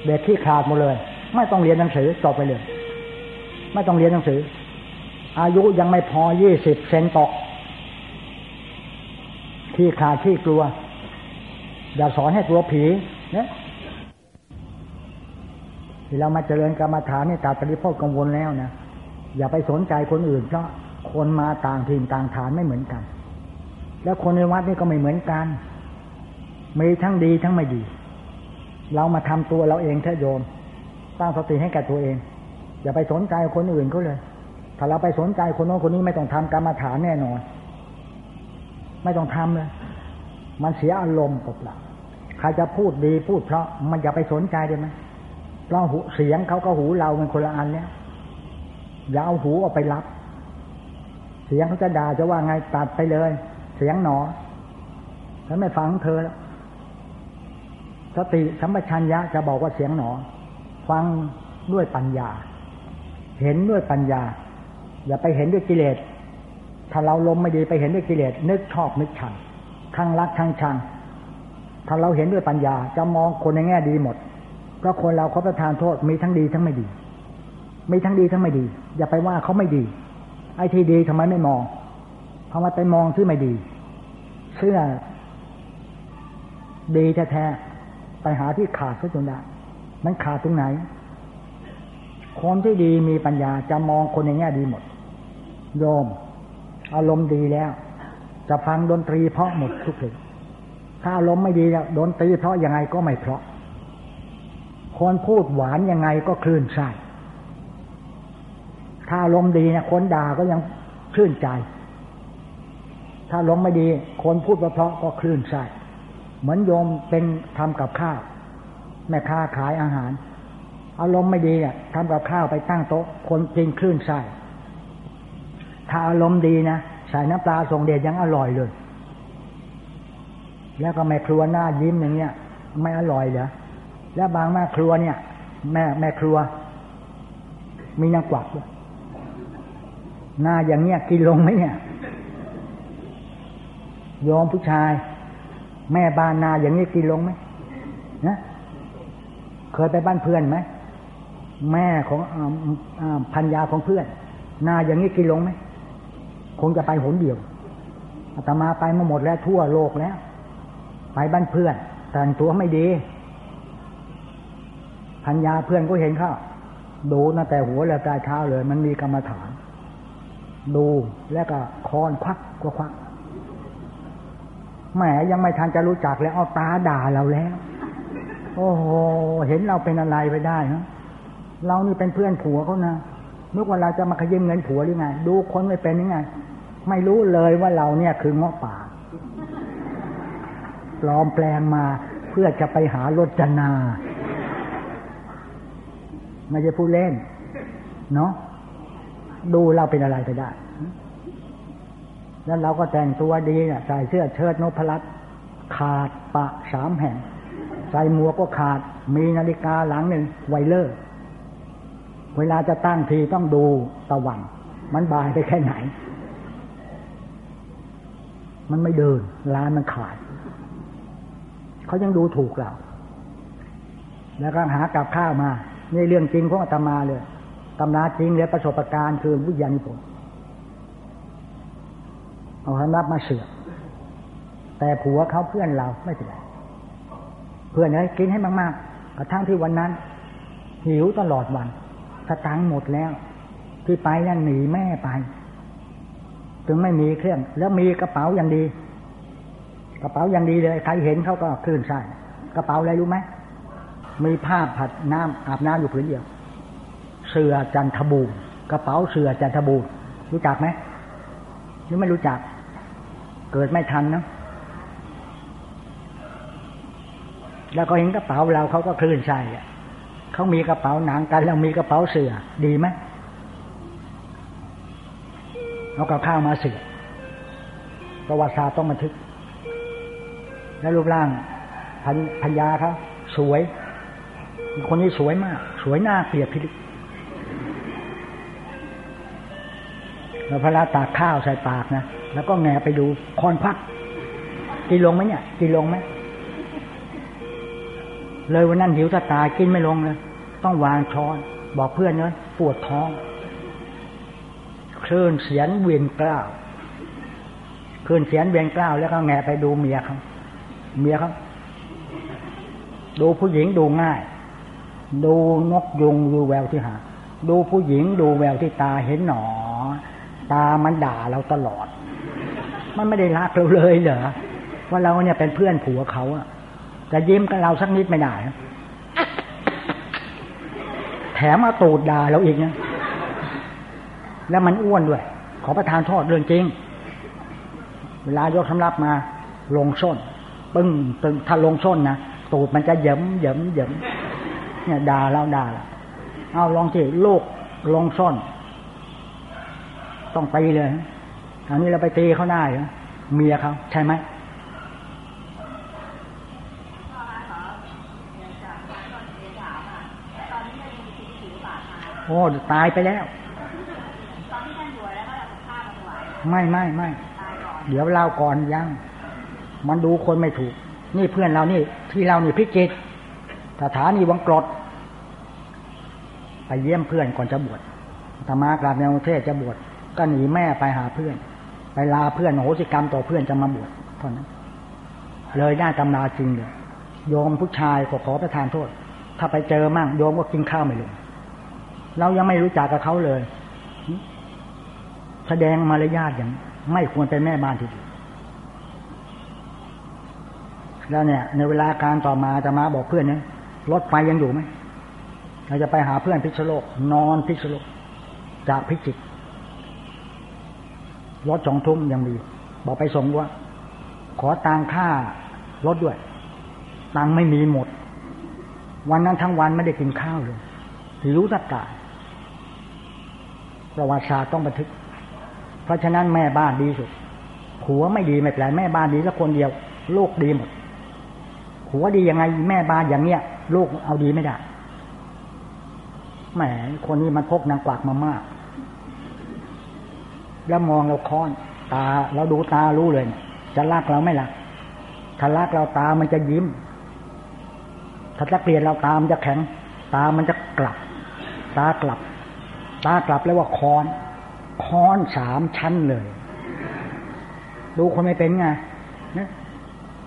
เด็กที่ขาดหมดเลย ไม่ต้องเรียนหนังสือจบไปเลย ไม่ต้องเรียนหนังสือ อายุยังไม่พอยี่สิบเซนตกที่ขาดที่กลัว อย่าสอนให้กลัวผีเนี่ยที่เรามาเจริญกรรมฐานนี่ตัดปริพ่อกังวลแล้วนะอย่าไปสนใจคนอื่นเพราะคนมาต่างถิ่นต่างฐานไม่เหมือนกัน แล้วคนในวัดนี่ก็ไม่เหมือนกันมีทั้งดีทั้งไม่ดี เรามาทำตัวเราเองเถอะโยมตั้างสติให้กับตัวเอง อย่าไปสนใจคนอื่นเขาเลย ถ้าเราไปสนใจคนโน้นคนนี้ไม่ต้องทำกรรมฐานแน่นอน ไม่ต้องทำเลยมันเสียอารมณ์กับเรา ใครจะพูดดีพูดเพราะมันอย่าไปสนใจได้ไหมเพราะหูเสียงเขาก็หูเราเป็นคนละอันแล้วอย่าเอาหูออกไปรับ เสียงเขาจะด่าจะว่าไงตัดไปเลย เสียงหนอแล้วไม่ฟังเธอแล้วสติสัมปชัญญะจะบอกว่าเสียงหนอ ฟังด้วยปัญญา เห็นด้วยปัญญา อย่าไปเห็นด้วยกิเลส ถ้าเราลมไม่ดีไปเห็นด้วยกิเลสนึกชอบนึกชังทั้งรักทั้งชัง ถ้าเราเห็นด้วยปัญญาจะมองคนในแง่ดีหมดเพราะคนเราเขาประทานโทษมีทั้งดีทั้งไม่ดี มีทั้งดีทั้งไม่ดี อย่าไปว่าเขาไม่ดี ไอ้ที่ดีทำไมไม่มองเพราะว่าไปมองที่ไม่ดี เสื้อดีแท้ๆไปหาที่ขาดซะจนได้มันขาดตรงไหน คนที่ดีมีปัญญาจะมองคนในแง่ดีหมด โยม อารมณ์ดีแล้ว จะฟังดนตรีเพราะหมดทุกเพลง ถ้าอารมไม่ดีแล้วดนตีเพราะยังไงก็ไม่เพราะ คนพูดหวานยังไงก็คลื่นไส้ถ้าลมดีเนี่ยคนด่าก็ยังคลื่นใจ ถ้าลมไม่ดี คนพูดเพราะก็คลื่นไส้เหมือนโยมเป็นทำกับข้าวแม่ค้าขายอาหาร อารมณ์ไม่ดีอะทำกับข้าวไปตั้งโต๊ะ คนกินคลื่นไส้ถ้าอารมณ์ดีนะใส่น้ำปลาส่งเดชยังอร่อยเลย แล้วก็แม่ครัวหน้ายิ้มอย่างเงี้ยไม่อร่อยเหรอแล้วบางแม่ครัวเนี่ย แม่แม่ครัว มีนางกวักด้วยหน้าอย่างเงี้ยกินลงไหมเนี่ยยอมผู้ชาย แม่บ้านนาอย่างนี้กินลงไหมนะเคยไปบ้านเพื่อนไหมแม่ของอพันยาของเพื่อน นาอย่างนี้กินลงไหมคงจะไปหนเดียวอาตมาไปมาหมดแล้วทั่วโลกแล้ว ไปบ้านเพื่อน แต่งตัวไม่ดีพันยาเพื่อนก็เห็นเขาดูนะแต่หัวและปลายเท้าเลย มันมีกรรมฐาน ดูแล้วก็คอนควักก็ควักแหมยังไม่ทันจะรู้จักแล้วเอาตาด่าเราแล้ว โอ้โหเห็นเราเป็นอะไรไปได้ฮะเรานี่เป็นเพื่อนผัวเขานะนึกว่าเราจะมาขยิมเงินผัวหรือไง ดูคนไม่เป็นยังไง ไม่รู้เลยว่าเราเนี่ยคือเงาะป่า ปลอมแปลงมา เพื่อจะไปหารจนาไม่ใช่ผู้เล่น เนาะดูเราเป็นอะไรไปได้ แล้วเราก็แต่งตัวดีเนี่ยใส่เสื้อเชิ้ตนพลัดขาดปะสามแห่ง ใส่หมวกก็ขาด มีนาฬิกาหลังหนึ่งไวเลอร์ เวลาจะตั้งทีต้องดูตะวัน มันบายไปแค่ไหน มันไม่เดินร้านมันขาด เขายังดูถูกเรา แล้วก็หากับข้าวมา นี่เรื่องจริงของอาตมาเลยตำราจริงและประสบการณ์คือวิญญาณนิพนธ์เอาคำนับมาเสือแต่ผัวเขาเพื่อนเราไม่เป็นไรเพื่อนเลยกินให้มากๆกระทั่งที่วันนั้น หิวตลอดวันสตังหมดแล้ว ที่ไปนั่นหนีแม่ไป ถึงไม่มีเครื่อง แล้วมีกระเป๋าอย่างดี กระเป๋าย่างดีเลย ใครเห็นเขาก็คลื่นใช่กระเป๋าอะไรรู้ไหมมีผ้าผัดน้ำอาบน้ำอยู่ผืนเดียว เสือจันทบูรกระเป๋าเสือจันทบูรรู้จักไหมหรือไม่รู้จัก เกิดไม่ทันนะแล้วก็เห็นกระเป๋าเราเขาก็คลื่นใส่เขามีกระเป๋าหนังกันแล้วมีกระเป๋าเสือดีไหมเอากับข้าวมาเสือประวัติศาสตร์ต้องบันทึก แล้วรูปร่างพันพัญญาเขาสวย คนนี้สวยมาก สวยหน้าเปรียบพิลึกแล้วพระราตากข้าวใส่ปากนะแล้วก็แงไปดูคอนพักกินลงไหมเนี่ยกินลงไหมเลยวันนั้นหิวจะตายกินไม่ลงเลยต้องวางช้อน บอกเพื่อนเนอะปวดท้องคลื่นเสียนเวียนกล้าวคลื่นเสียนเวียนกล้าวแล้วก็แงไปดูเมียเขา เมียเขาดูผู้หญิงดูง่าย ดูนกยุงดูแววที่หา ดูผู้หญิงดูแววที่ตาเห็นหนอ ตามันด่าเราตลอด มันไม่ได้รักเราเลยเหรอว่าเราเนี่ยเป็นเพื่อนผัวเขาอะจะยิ้มกับเราสักนิดไม่ได้แถมมาตูดด่าเราอีกนะแล้วมันอ้วนด้วย ขอประทานโทษเรื่องจริง เวลายกสำรับมาลงส้น ปึ้งตึงถ้าลงส้นนะตูดมันจะเยิมเยิมเยิมเนี่ยด่าเราด่าเราเอาลองสิลูกลงส้น ต้องตีเลยอันนี้เราไปตีเขาได้เหรอเมียเขาใช่ไหมโอ้ตายไปแล้วไม่ไม่ไม่เดี๋ยวเล่าก่อนยัง มันดูคนไม่ถูก นี่เพื่อนเรานี่ ที่เรานี่พิจิตสถานีวังกรดไปเยี่ยมเพื่อนก่อนจะบวชธรรมากราบในองเทศจะบวชก็หนีแม่ไปหาเพื่อน ไปลาเพื่อนโหสิกรรมต่อเพื่อนจะมาบวชเท่านั้นเลยได้ตำราจริงเลยโยมผู้ชายขอขอประทานโทษ ถ้าไปเจอมั่งโยมก็กินข้าวไม่ลงเรายังไม่รู้จักกับเขาเลย แสดงมารยาทอย่าง ไม่ควรเป็นแม่บ้านที่ดี แล้วเนี่ย ในเวลาการต่อมาจะมาบอกเพื่อนเนี่ยรถไฟยังอยู่ไหมเราจะไปหาเพื่อนพิชโลก นอนพิชโลก จากพิจิตรถสองทุ่มยังมี บอกไปส่งว่า ขอตังค่ารถด้วย ตังไม่มีหมด วันนั้นทั้งวันไม่ได้กินข้าวเลยหิวสักกายประวัติศาสตร์ต้องบันทึก เพราะฉะนั้นแม่บ้านดีสุดผัวไม่ดีไม่เป็นไรแม่บ้านดีสักคนเดียวลูกดีหมด ผัวดียังไงแม่บาอย่างเนี้ยลูกเอาดีไม่ได้แหมคนนี้มันพกนางกวักมามาก แล้วมองเราค้อน ตาเราดูตารู้เลย จะรักเราไม่รักถ้ารักเราตามันจะยิ้ม ถ้าจะเปลี่ยนเราตามันจะแข็ง ตามันจะกลับ ตากลับ ตากลับแล้วว่าค้อน ค้อนสามชั้นเลย ดูคนไม่เป็นไง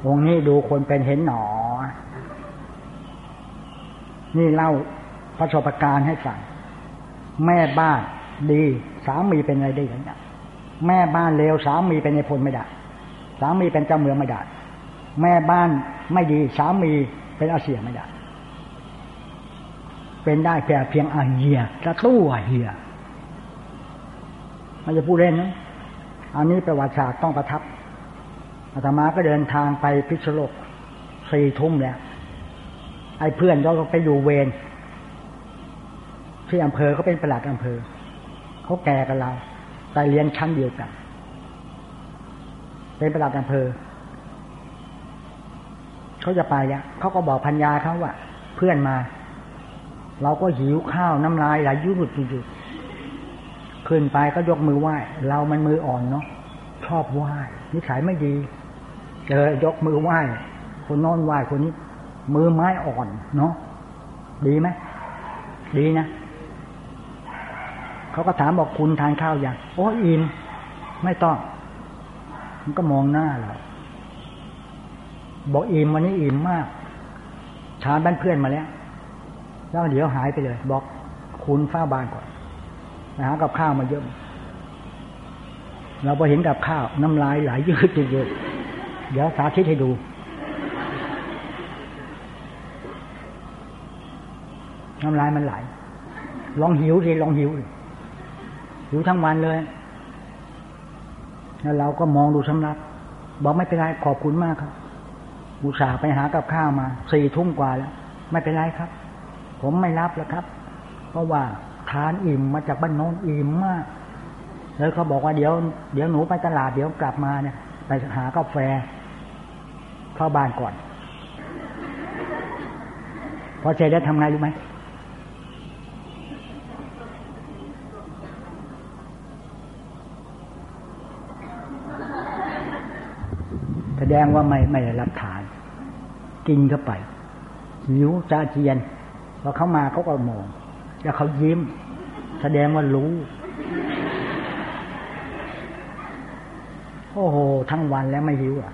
วงนี้ดูคนเป็นเห็นหนอ นี่เล่าประสบการณ์ให้ฟัง แม่บ้านดี สามีเป็นอะไรได้อย่างนี้แม่บ้านเลวสามีเป็นในพลไม่ได้ สามีเป็นเจ้าเมืองไม่ได้ แม่บ้านไม่ดี สามีเป็นอาเซียไม่ได้ เป็นได้แค่เพียงอาเฮียกระตู้อาเฮียมันจะพูดเล่นนะอันนี้ประวัติศาสตร์ต้องประทับ อาตมาก็เดินทางไปพิษโลกสี่ทุ่มแล้วไอ้เพื่อนเราก็ไปอยู่เวรที่อำเภอเขาเป็นประหลัดอำเภอเขาแก่กันเราแต่เรียนชั้นเดียวกัน เป็นประหลัดอำเภอเขาจะไปเนี่ยเขาก็บอกพัญญาเขาว่าเพื่อนมา เราก็หิวข้าวน้ำลายไหลยุบยุบขึ้นไปก็ยกมือไหว้ เรามันมืออ่อนเนาะชอบไหว้นิสัยไม่ดี เจอยกมือไหว้คนนอนไหว้คนนี้ มือไม้อ่อนเนาะดีไหมดีนะเขาก็ถามบอกคุณทานข้าวยังโอ้อินไม่ต้อง มันก็มองหน้าเราบอกอิ่มวันนี้อิ่มมากชานบ้านเพื่อนมาแล้ว แล้วเดี๋ยวหายไปเลย บอกคุณฝ้าบานก่อนนะฮะกับข้าวมาเยอะ เราพอเห็นกับข้าวน้ำลายไหลยืดยืด เดี๋ยวสาธิตให้ดู น้ำลายมันไหล ลองหิวสิลองหิว หิวทั้งวันเลย แล้วเราก็มองดูสำนัก บอกไม่เป็นไรขอบคุณมากครับบูชาไปหากับข้าวมาสี่ทุ่มกว่าแล้ว ไม่เป็นไรครับ ผมไม่รับแล้วครับ เพราะว่าทานอิ่มมาจากบ้านโน้นอิ่มมากแล้วเขาบอกว่าเดี๋ยว เดี๋ยวหนูไปตลาดเดี๋ยวกลับมาเนี่ย ไปหากาแฟ เข้าบ้านก่อน พอเสร็จแล้วทำไงรู้ไหมแสดงว่าไม่ไม่ได้รับทาน กินเข้าไปหิวจาเจียนพอเขามาเขาก็มอง แล้วเขายิ้ม แสดงว่ารู้ โอ้โห ทั้งวันแล้วไม่หิวอะ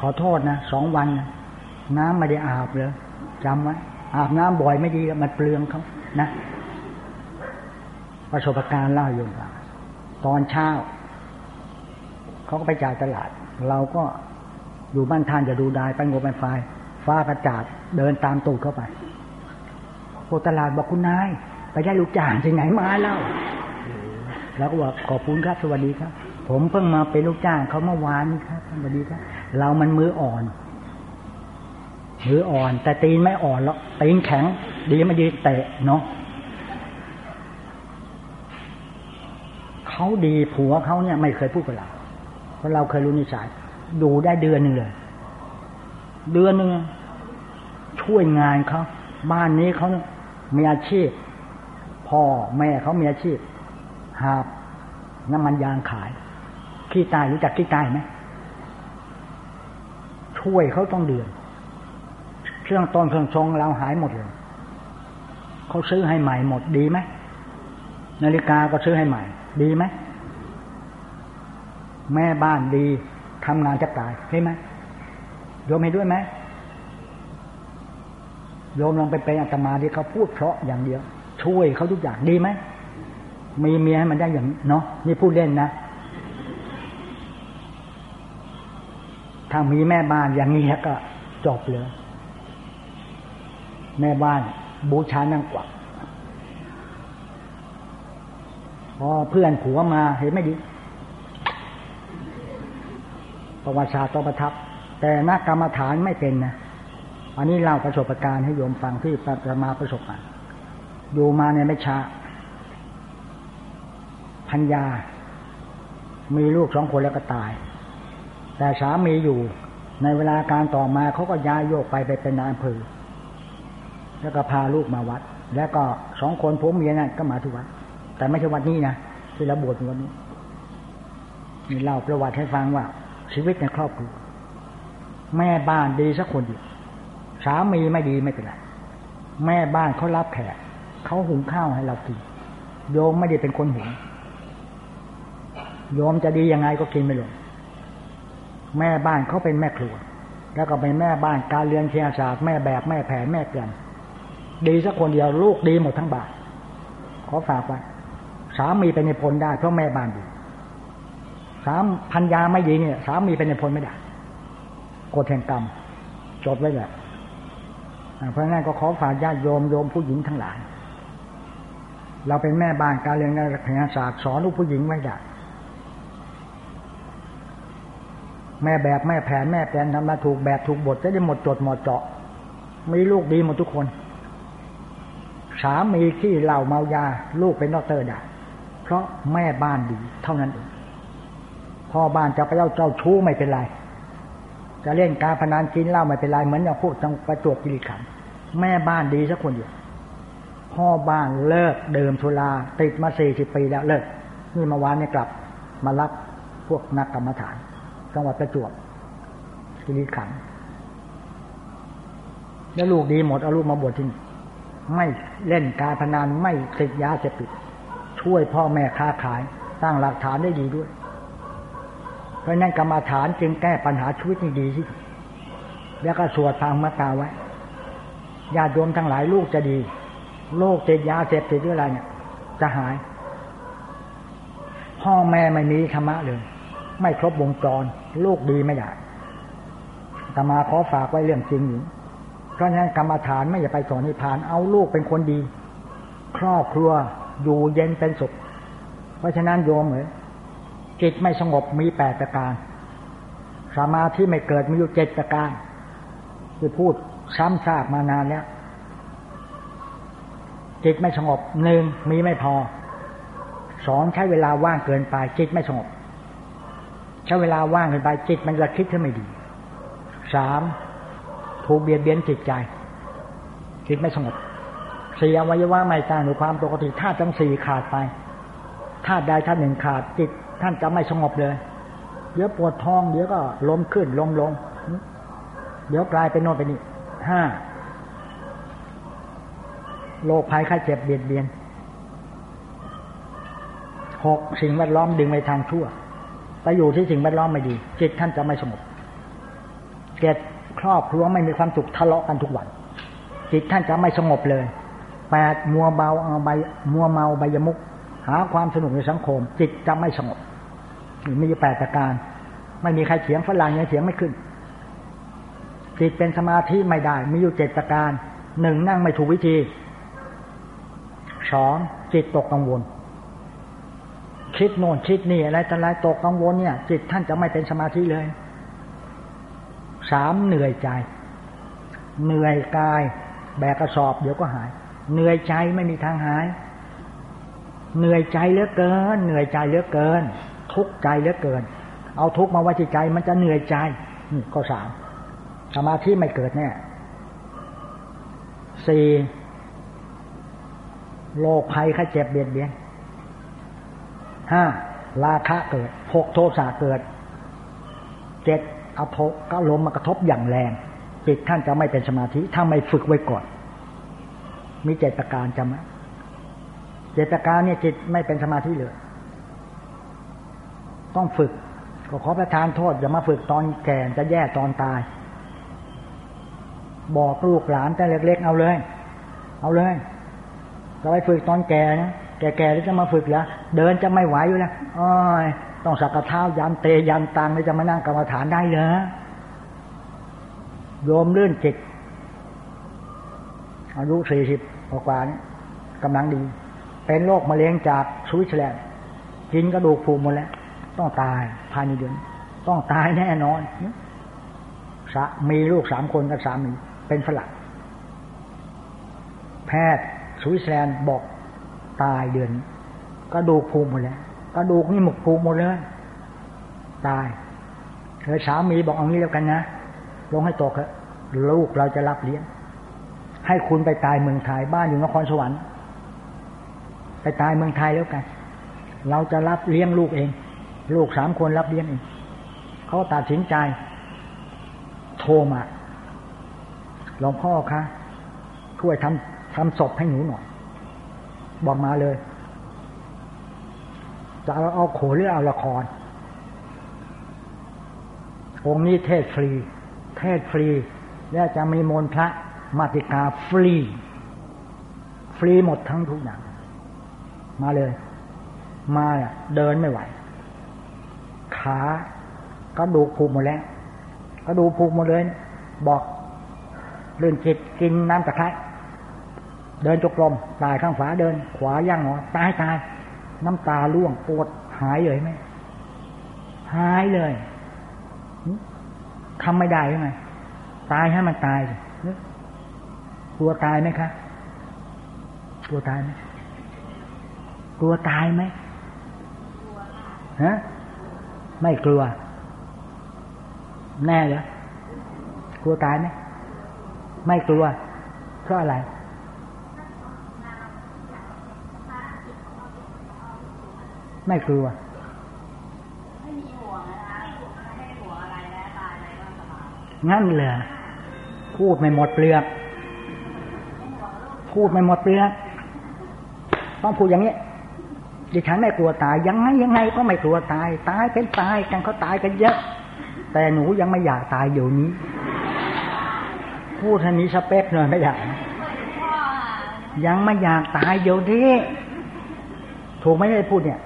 ขอโทษนะสองวันนะน้ำไม่ได้อาบเลยจำไว้อาบน้ำบ่อยไม่ดีมันเปลืองเขานะประสบการณ์เล่าโยมฟังตอนเช้าเขาก็ไปจ่ายตลาด เราก็อยู่บ้านท่านจะดูได้ไปงบไปไฟฟ้ากระจาดเดินตามตูดเข้าไปโอตลาดบอกคุณนาย ไปได้ลูกจ้างที่ไหนมาเล่าแล้วก็บอกขอบคุณครับสวัสดีครับ ผมเพิ่งมาเป็นลูกจ้างเขาเมื่อวานนี้ครับสวัสดีครับ เรามันมืออ่อน มืออ่อน แต่ตีนไม่อ่อนหรอกตีนแข็ง ดีไม่ดีเตะเนาะเขาดีผัวเขาเนี่ย ไม่เคยพูดกับเราเพราะเราเคยรู้นิสัยดูได้เดือนหนึ่งเลย เดือนหนึ่งช่วยงานเขาบ้านนี้เขามีอาชีพ พ่อแม่เขามีอาชีพหาบน้ำมันยางขาย ขี้ตายรู้จักขี้ตายไหม ช่วยเขาต้องเดือน เครื่องต้นเครื่องชงเราหายหมดเลยเขาซื้อให้ใหม่หมดดีไหมนาฬิกาก็ซื้อให้ใหม่ ดีไหมแม่บ้านดีทำงานจะตายใช่ไหมโยมเห็นด้วยไหมโยมลองไปเป็นอาตมาที่เขาพูดเพราะอย่างเดียว ช่วยเขาทุกอย่างดีไหมมีเมียให้มันได้อย่างเนาะนี่พูดเล่นนะ ถ้ามีแม่บ้านอย่างนี้ก็จบเลย แม่บ้านบูชานั่งกวักพอเพื่อนผัวมาเห็นไม่ดี ประวัติศาสตร์ต้อประทับ แต่นักกรรมฐานไม่เป็นนะ อันนี้เล่าประสบการณ์ให้โยมฟังที่ประมาประสบการณ์อยู่มาเนี่ยไม่ช้าพัญญา มีลูกสองคนแล้วก็ตาย แต่สามีอยู่ ในเวลาการต่อมาเขาก็ย้ายโยกไปไปเป็นนายอำเภอแล้วก็พาลูกมาวัด แล้วก็สองคนผมเมียนั่นก็มาที่วัด แต่ไม่ใช่วัดนี้นะที่เราบวชวันนี้มีเล่าประวัติให้ฟังว่า ชีวิตในครอบครัวแม่บ้านดีสักคนเดียวสามีไม่ดีไม่เป็นไรแม่บ้านเขารับแขกเขาหุงข้าวให้เรากินโยมไม่ได้เป็นคนหุงโยมจะดียังไงก็กินไม่ลง แม่บ้านเขาเป็นแม่ครัว แล้วก็เป็นแม่บ้านการเรียนเชียศาสตร์แม่แบบแม่แผนแม่เกลือนดีสักคนเดียวลูกดีหมดทั้งบ้านขอฝากไว้สามีเป็นในพลได้เพราะแม่บ้านดีสามพันยาไม่ดีเนี่ยสามีเป็นในพลไม่ได้กฎแห่งกรรมจบไว้แหละเพราะงั้นก็ขอฝากญาติโยมโยมผู้หญิงทั้งหลาย เราเป็นแม่บ้านการเรียนการแผนศาสตร์สอนลูกผู้หญิงไว้ได้ แม่แบบแม่แผนแม่แผนทำมาถูกแบบถูกบทจะได้หมดจดหมดเจาะมีลูกดีหมดทุกคนสามีที่เหล่าเมายา ลูกเป็นนอกเตอร์ได้เพราะแม่บ้านดีเท่านั้นเองพ่อบ้านจะไปเจ้าเจ้าชู้ไม่เป็นไร จะเล่นการพนันกินเหล้าไม่เป็นไรเหมือนอย่างพวกจังประจวบกิริขันแม่บ้านดีสักคนเดียวพ่อบ้านเลิกเดิมสุราติดมาสี่สิบปีแล้วเลิก นี่มาวานเนี่ยกลับ มารับพวกนักกรรมฐาน จังหวัดประจวบกิริขันแล้วลูกดีหมดเอาลูกมาบวชที่นี่ไม่เล่นการพนันไม่ติดยาเสพติด ช่วยพ่อแม่ค้าขายตั้างหลักฐานได้ดีด้วย เพราะนั้นกรรมฐานจึงแก้ปัญหาชีวิตนี่ดีที่แล้วก็สวดฟังมากาไว้ญาติโยมทั้งหลายลูกจะดี โรคติดยาเสพติดหรืออะไรเนี่ย จะหาย พ่อแม่ไม่มีธรรมะเลย ไม่ครบวงจร ลูกดีไม่ได้ตมาขอฝากไว้เรื่องจริงอยู่เพราะฉะนั้นกรรมฐานไม่อย่าไปสอนนิพพาน เอาลูกเป็นคนดี ครอบครัวอยู่เย็นเป็นสุข เพราะฉะนั้นโยมเหมือจิตไม่สงบมีแปดประการสมาธิไม่เกิดมีอยู่เจ็ดประการคือพูดซ้ำซากมานานแล้วจิตไม่สงบหนึ่งมีไม่พอสองใช้เวลาว่างเกินไป จิตไม่สงบ ใช้เวลาว่างเกินไปจิตมันจะคิดที่ไม่ดีสามถูกเบียดเบียนจิตใจ จิตไม่สงบสี่อวัยวะไม่ตั้งหรือความปกติธาตุทั้งสี่ขาดไปธาตุใดธาตุหนึ่งขาดจิต ท่านจะไม่สงบเลย เดี๋ยวปวดท้องเดี๋ยวก็ล้มขึ้นล้มลง เดี๋ยวกลายเป็นโน่นไปนี่ห้าโรคภัยไข้เจ็บเบียดเบียนหกสิ่งแวดล้อมดึงไปทางชั่ว ไปอยู่ที่สิ่งแวดล้อมไม่ดี จิตท่านจะไม่สงบเจ็ดครอบครัวไม่มีความสุขทะเลาะกันทุกวัน จิตท่านจะไม่สงบเลยแปดมัวเบาเอาใบมัวเมาใบยมุก หาความสนุกในสังคม จิตจะไม่สงบมีแปดประการ ไม่มีใครเถียงฝรั่งยังเถียงไม่ขึ้น จิตเป็นสมาธิไม่ได้ มีอยู่เจ็ดประการหนึ่งนั่งไม่ถูกวิธีสองจิตตกกังวล คิดโน่นคิดนี่อะไรต่ออะไรตกกังวลเนี่ย จิตท่านจะไม่เป็นสมาธิเลย สามเหนื่อยใจ เหนื่อยกาย แบกกระสอบเดี๋ยวก็หาย เหนื่อยใจไม่มีทางหาย เหนื่อยใจเหลือเกิน เหนื่อยใจเหลือเกิน ทุกข์ใจเหลือเกิน เอาทุกข์มาไว้ที่ใจมันจะเหนื่อยใจนี่ข้อสามสมาธิไม่เกิดแน่สี่โรคภัยไข้เจ็บเบียดเบียน ห้าราคะเกิดหกโทสะเกิดเจ็ดเอาโทก็ลมมากระทบอย่างแรงจิตท่านจะไม่เป็นสมาธิถ้าไม่ฝึกไว้ก่อน มีเจตประการจำไหมเจตประการเนี่ยจิตไม่เป็นสมาธิเลยต้องฝึกก็ขอประทานโทษอย่ามาฝึกตอนแก่จะแย่ตอนตาย บอกลูกหลานแต่เล็ก ๆ เอาเลย เอาเลยจะไปฝึกตอนแก่นะ แก่ๆแล้วจะมาฝึกแล้วเดินจะไม่ไหวอยู่แล้วอ้อยต้องสักกระเท้ายันเตยันตังเลยจะมานั่งกรรมฐานได้เหรอโยมเลื่อนจิตอายุสี่สิบกว่านี้กำลังดี เป็นโรคมะเร็งจากสวิตเซอร์แลนด์กินกระดูกผุหมดแล้ว ต้องตายภายในเดือน ต้องตายแน่นอนมีลูกสามคนกับสามีเป็นฝรั่งแพทย์สวิตเซอร์แลนด์บอก ตายเดือนกระดูกผูหมดแล้วกระดูกนี่หมกผูหมดเลยตายเลยสามีบอกเอางี้แล้วกันนะลงให้ตกเถอะลูกเราจะรับเลี้ยงให้คุณไปตายเมืองไทยบ้านอยู่นครสวรรค์ ไปตายเมืองไทยแล้วกัน เราจะรับเลี้ยงลูกเอง ลูกสามคนรับเลี้ยงเองเขาตัดสินใจ โทรมาหลวงพ่อคะช่วยทำทำศพให้หนูหน่อย บอกมาเลย จะเอาเอาโขหรือเอาละคร องค์นี้เทศฟรี เทศฟรี และจะมีมนพระมาติกาฟรี ฟรีหมดทั้งทุกอย่าง มาเลย มาเดินไม่ไหว ขากระดูกผูกหมดแล้วกระดูกผูกหมดเลย บอกเลื่อนจิตกินน้ำตะไคร้ เดินจกลมตายข้างฝาเดิน ขวาย่างหนอตายตาย น้ำตาล่วงปวดหายเลยไหมหายเลยทำไม่ได้ใช่ไหมตายให้มันตายกลัวตายไหมคะกลัวตายไหมกลัวตายไหมฮะไม่กลัว แน่เหรอกลัวตายไหมไม่กลัวเพราะอะไรไม่กลัวไม่มีห่วงนะคะไม่ห่วงอะไรแล้วตายอะไร ก็สบายงั้นเลยพูดไม่หมดเปลือก พูดไม่หมดเปลือก ต้องพูดอย่างนี้ดิฉันไม่กลัวตาย ยังไงยังไงก็ไม่กลัวตาย ตายเป็นตายกันเขาตายกันเยอะ แต่หนูยังไม่อยากตายอยู่นี้ พูดทันนี้สเปคเลยไม่อยากยังไม่อยากตายเดี๋ยวนี้ถูกไม่ได้พูดเนี่ย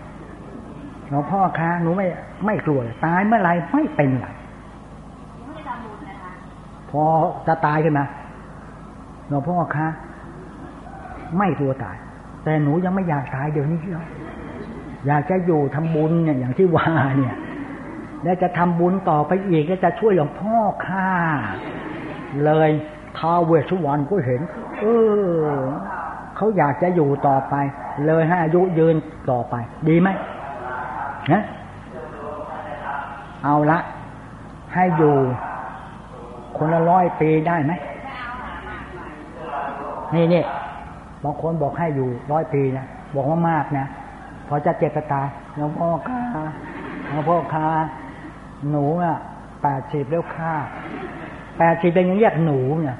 หลวงพ่อคะหนูไม่ไม่กลัวตายเมื่อไรไม่เป็นไรพอจะตายขึ้นมาหลวงพ่อคะไม่ตัวตาย แต่หนูยังไม่อยากตายเดี๋ยวนี้หรอกอยากจะอยู่ทำบุญเนี่ยอย่างที่ว่าเนี่ย แล้วจะทำบุญต่อไปอีกก็จะช่วยหลวงพ่อค่าเลยท้าเวสุวรรณก็เห็น เออเขาอยากจะอยู่ต่อไป เลยให้อายุยืนต่อไป ดีไหม นะเอาละ ให้อยู่ คนละร้อยปีได้ไหมนี่นี่บางคนบอกให้อยู่ร้อยปีนะบอกว่ามากนะพอจะเจ็บจะตายหลวงพ่อคาหลวงพ่อคาหนูอะแปดสิบแล้วค่าแปดสิบเป็นยังเรียกหนูเนี่ย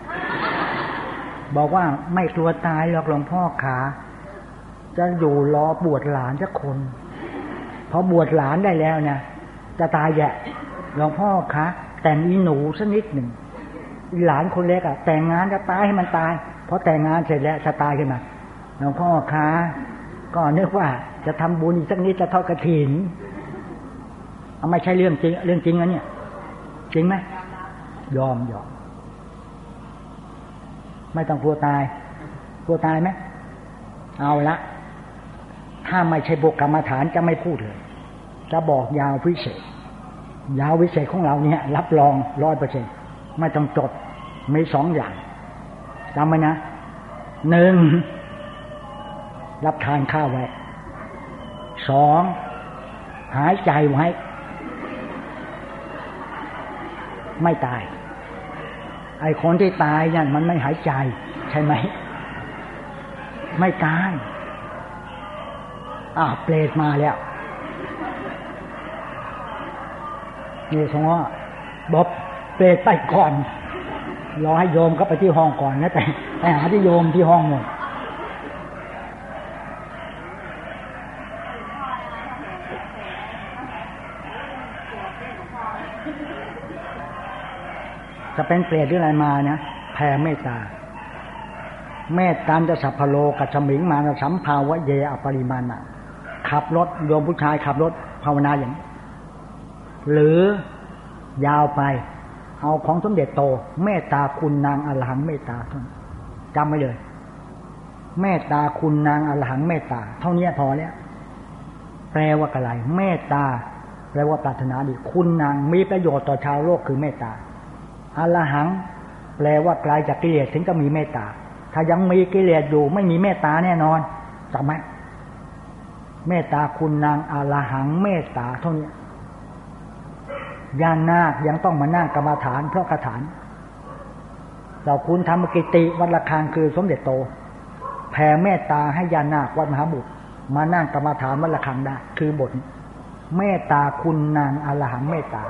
บอกว่าไม่กลัวตายหรอกหลวงพ่อขา จะอยู่รอบวชหลานสักคน พอบวชหลานได้แล้วนี่ยจะตายแย่หลวงพ่อคะแต่งอีหนูสักนิดหนึ่งหลานคนเล็กอะแต่งงานจะตายให้มันตายพอแต่งงานเสร็จแล้วจะตายขึ้นมาหลวงพ่อคะก็นึกว่าจะทำบุญอีกสักนิดจะทอดกระถินเอาไม่ใช่เรื่องจริง เรื่องจริงนะเนี่ย จริงไหมยอมยอมไม่ต้องกลัวตายกลัวตายไหมเอาละถ้าไม่ใช่บกกรรมฐานจะไม่พูดเลย จะบอกยาวพิเศษ ยาววิเศษของเราเนี่ย รับรองร้อยเปอร์เซ็นไม่ต้องจดมีสองอย่างจำไว้นะหนึ่งรับทานข้าวไว้สองหายใจไว้ ไม่ตาย ไอ้คนที่ตายนั่นมันไม่หายใจ ใช่ไหม ไม่ตายอ่าเปรตมาแล้ว นี่สงว่าบอกเปรตไปก่อนรอให้โยมก็ไปที่ห้องก่อนนะแต่ไปหาที่โยมที่ห้องหมดจะเป็นเปรตหรืออะไรมานะแผ่เมตตา เมตตาจะสัพพโลกัจมิงมาสัมภาวะเยอปริมาณะขับรถโยมผู้ชายขับรถภาวนาอย่าง หรือยาวไป เอาของสมเด็จโต เมตตาคุณนางอรหังเมตตาท่านจำไว้เลย เมตตาคุณนางอรหังเมตตา เท่านี้พอแล้วแปลว่าอะไร เมตตาแปลว่าปรารถนาดี คุณนางมีประโยชน์ต่อชาวโลกคือเมตตาอรหัง แปลว่าไกลจากกิเลสถึงจะมีเมตตา ถ้ายังมีกิเลสอยู่ ไม่มีเมตตาแน่นอนจำไหมเมตตาคุณนางอรหังเมตตาเท่านี้ ยานนาคยังต้องมานั่งกรรมฐาน เพราะคาถานเราคุณทำกิติวัดละคางคือสมเด็จโต แผ่เมตตาให้ยานาควัดมหาบุตร มานั่งกรรมฐานวัดละคังได้ คือบทเมตตาคุณนางอรหังเมตตา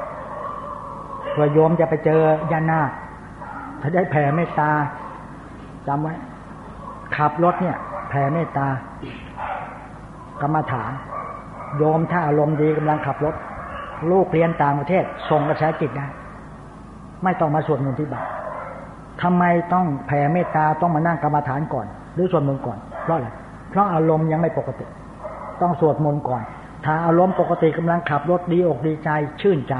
เพื่อโยมจะไปเจอยานาคถ้าได้แผ่เมตตาจำไว้ ขับรถเนี่ย แผ่เมตตากรรมฐาน โยมถ้าอารมณ์ดีกำลังขับรถ ลูกเรียนต่างประเทศ ส่งกระแสจิตได้ ไม่ต้องมาสวดมนต์ที่บ้านทำไมต้องแผ่เมตตาต้องมานั่งกรรมฐานก่อน หรือสวดมนต์ก่อน เพราะอะไรเพราะอารมณ์ยังไม่ปกติ ต้องสวดมนต์ก่อน ถ้าอารมณ์ปกติกำลังขับรถดีอกดีใจ ชื่นใจ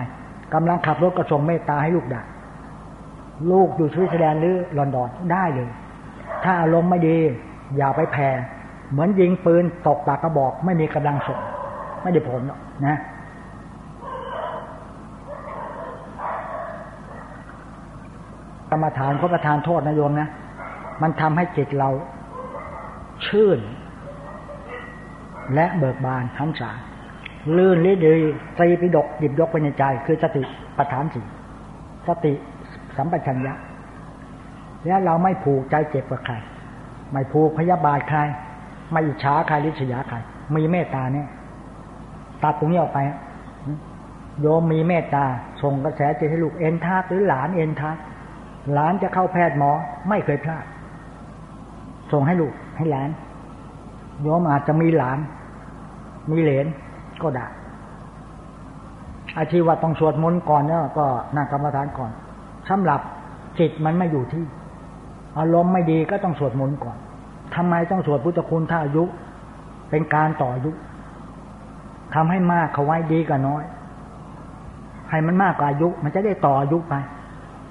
กำลังขับรถก็ส่งเมตตาให้ลูกได้ลูกอยู่สวิตเซอร์แลนด์หรือลอนดอนได้เลย ถ้าอารมณ์ไม่ดี อย่าไปแผ่เหมือนยิงปืนตกปากกระบอก ไม่มีกำลังส่ง ไม่ได้ผลนะ รมฐานเขาประทานโทษนะโยมนะ มันทำให้จิตเรา ชื่น และเบิกบานทั้งสาลื่นลิดีตีปิดกหยิบยกไปในใจ คือสติปัฏฐานสี่สติสัมปชัญญะ แล้วเราไม่ผูกใจเจ็บกับใคร ไม่ผูกพยาบาทใคร ไม่อิจฉาใครริษยาใคร มีเมตตาเนี่ยตัดตรงนี้ออกไปโยมมีเมตตาส่งกระแสจิตให้ลูกเอ็นทาหรือหลานเอ็นทา หลานจะเข้าแพทย์หมอ ไม่เคยพลาด ส่งให้ลูกให้หลาน โยมอาจจะมีหลาน มีเหลนก็ได้อาชีว่าต้องสวดมนต์ก่อนเนี่ยก็นั่งกรรมฐานก่อนสำหรับจิตมันไม่อยู่ที่ อารมณ์ไม่ดีก็ต้องสวดมนต์ก่อนทำไมต้องสวดพุทธคุณถ้าอายุ เป็นการต่ออายุทำให้มากเขาไว้ดีกว่าน้อย ให้มันมากกว่าอายุ มันจะได้ต่ออายุไป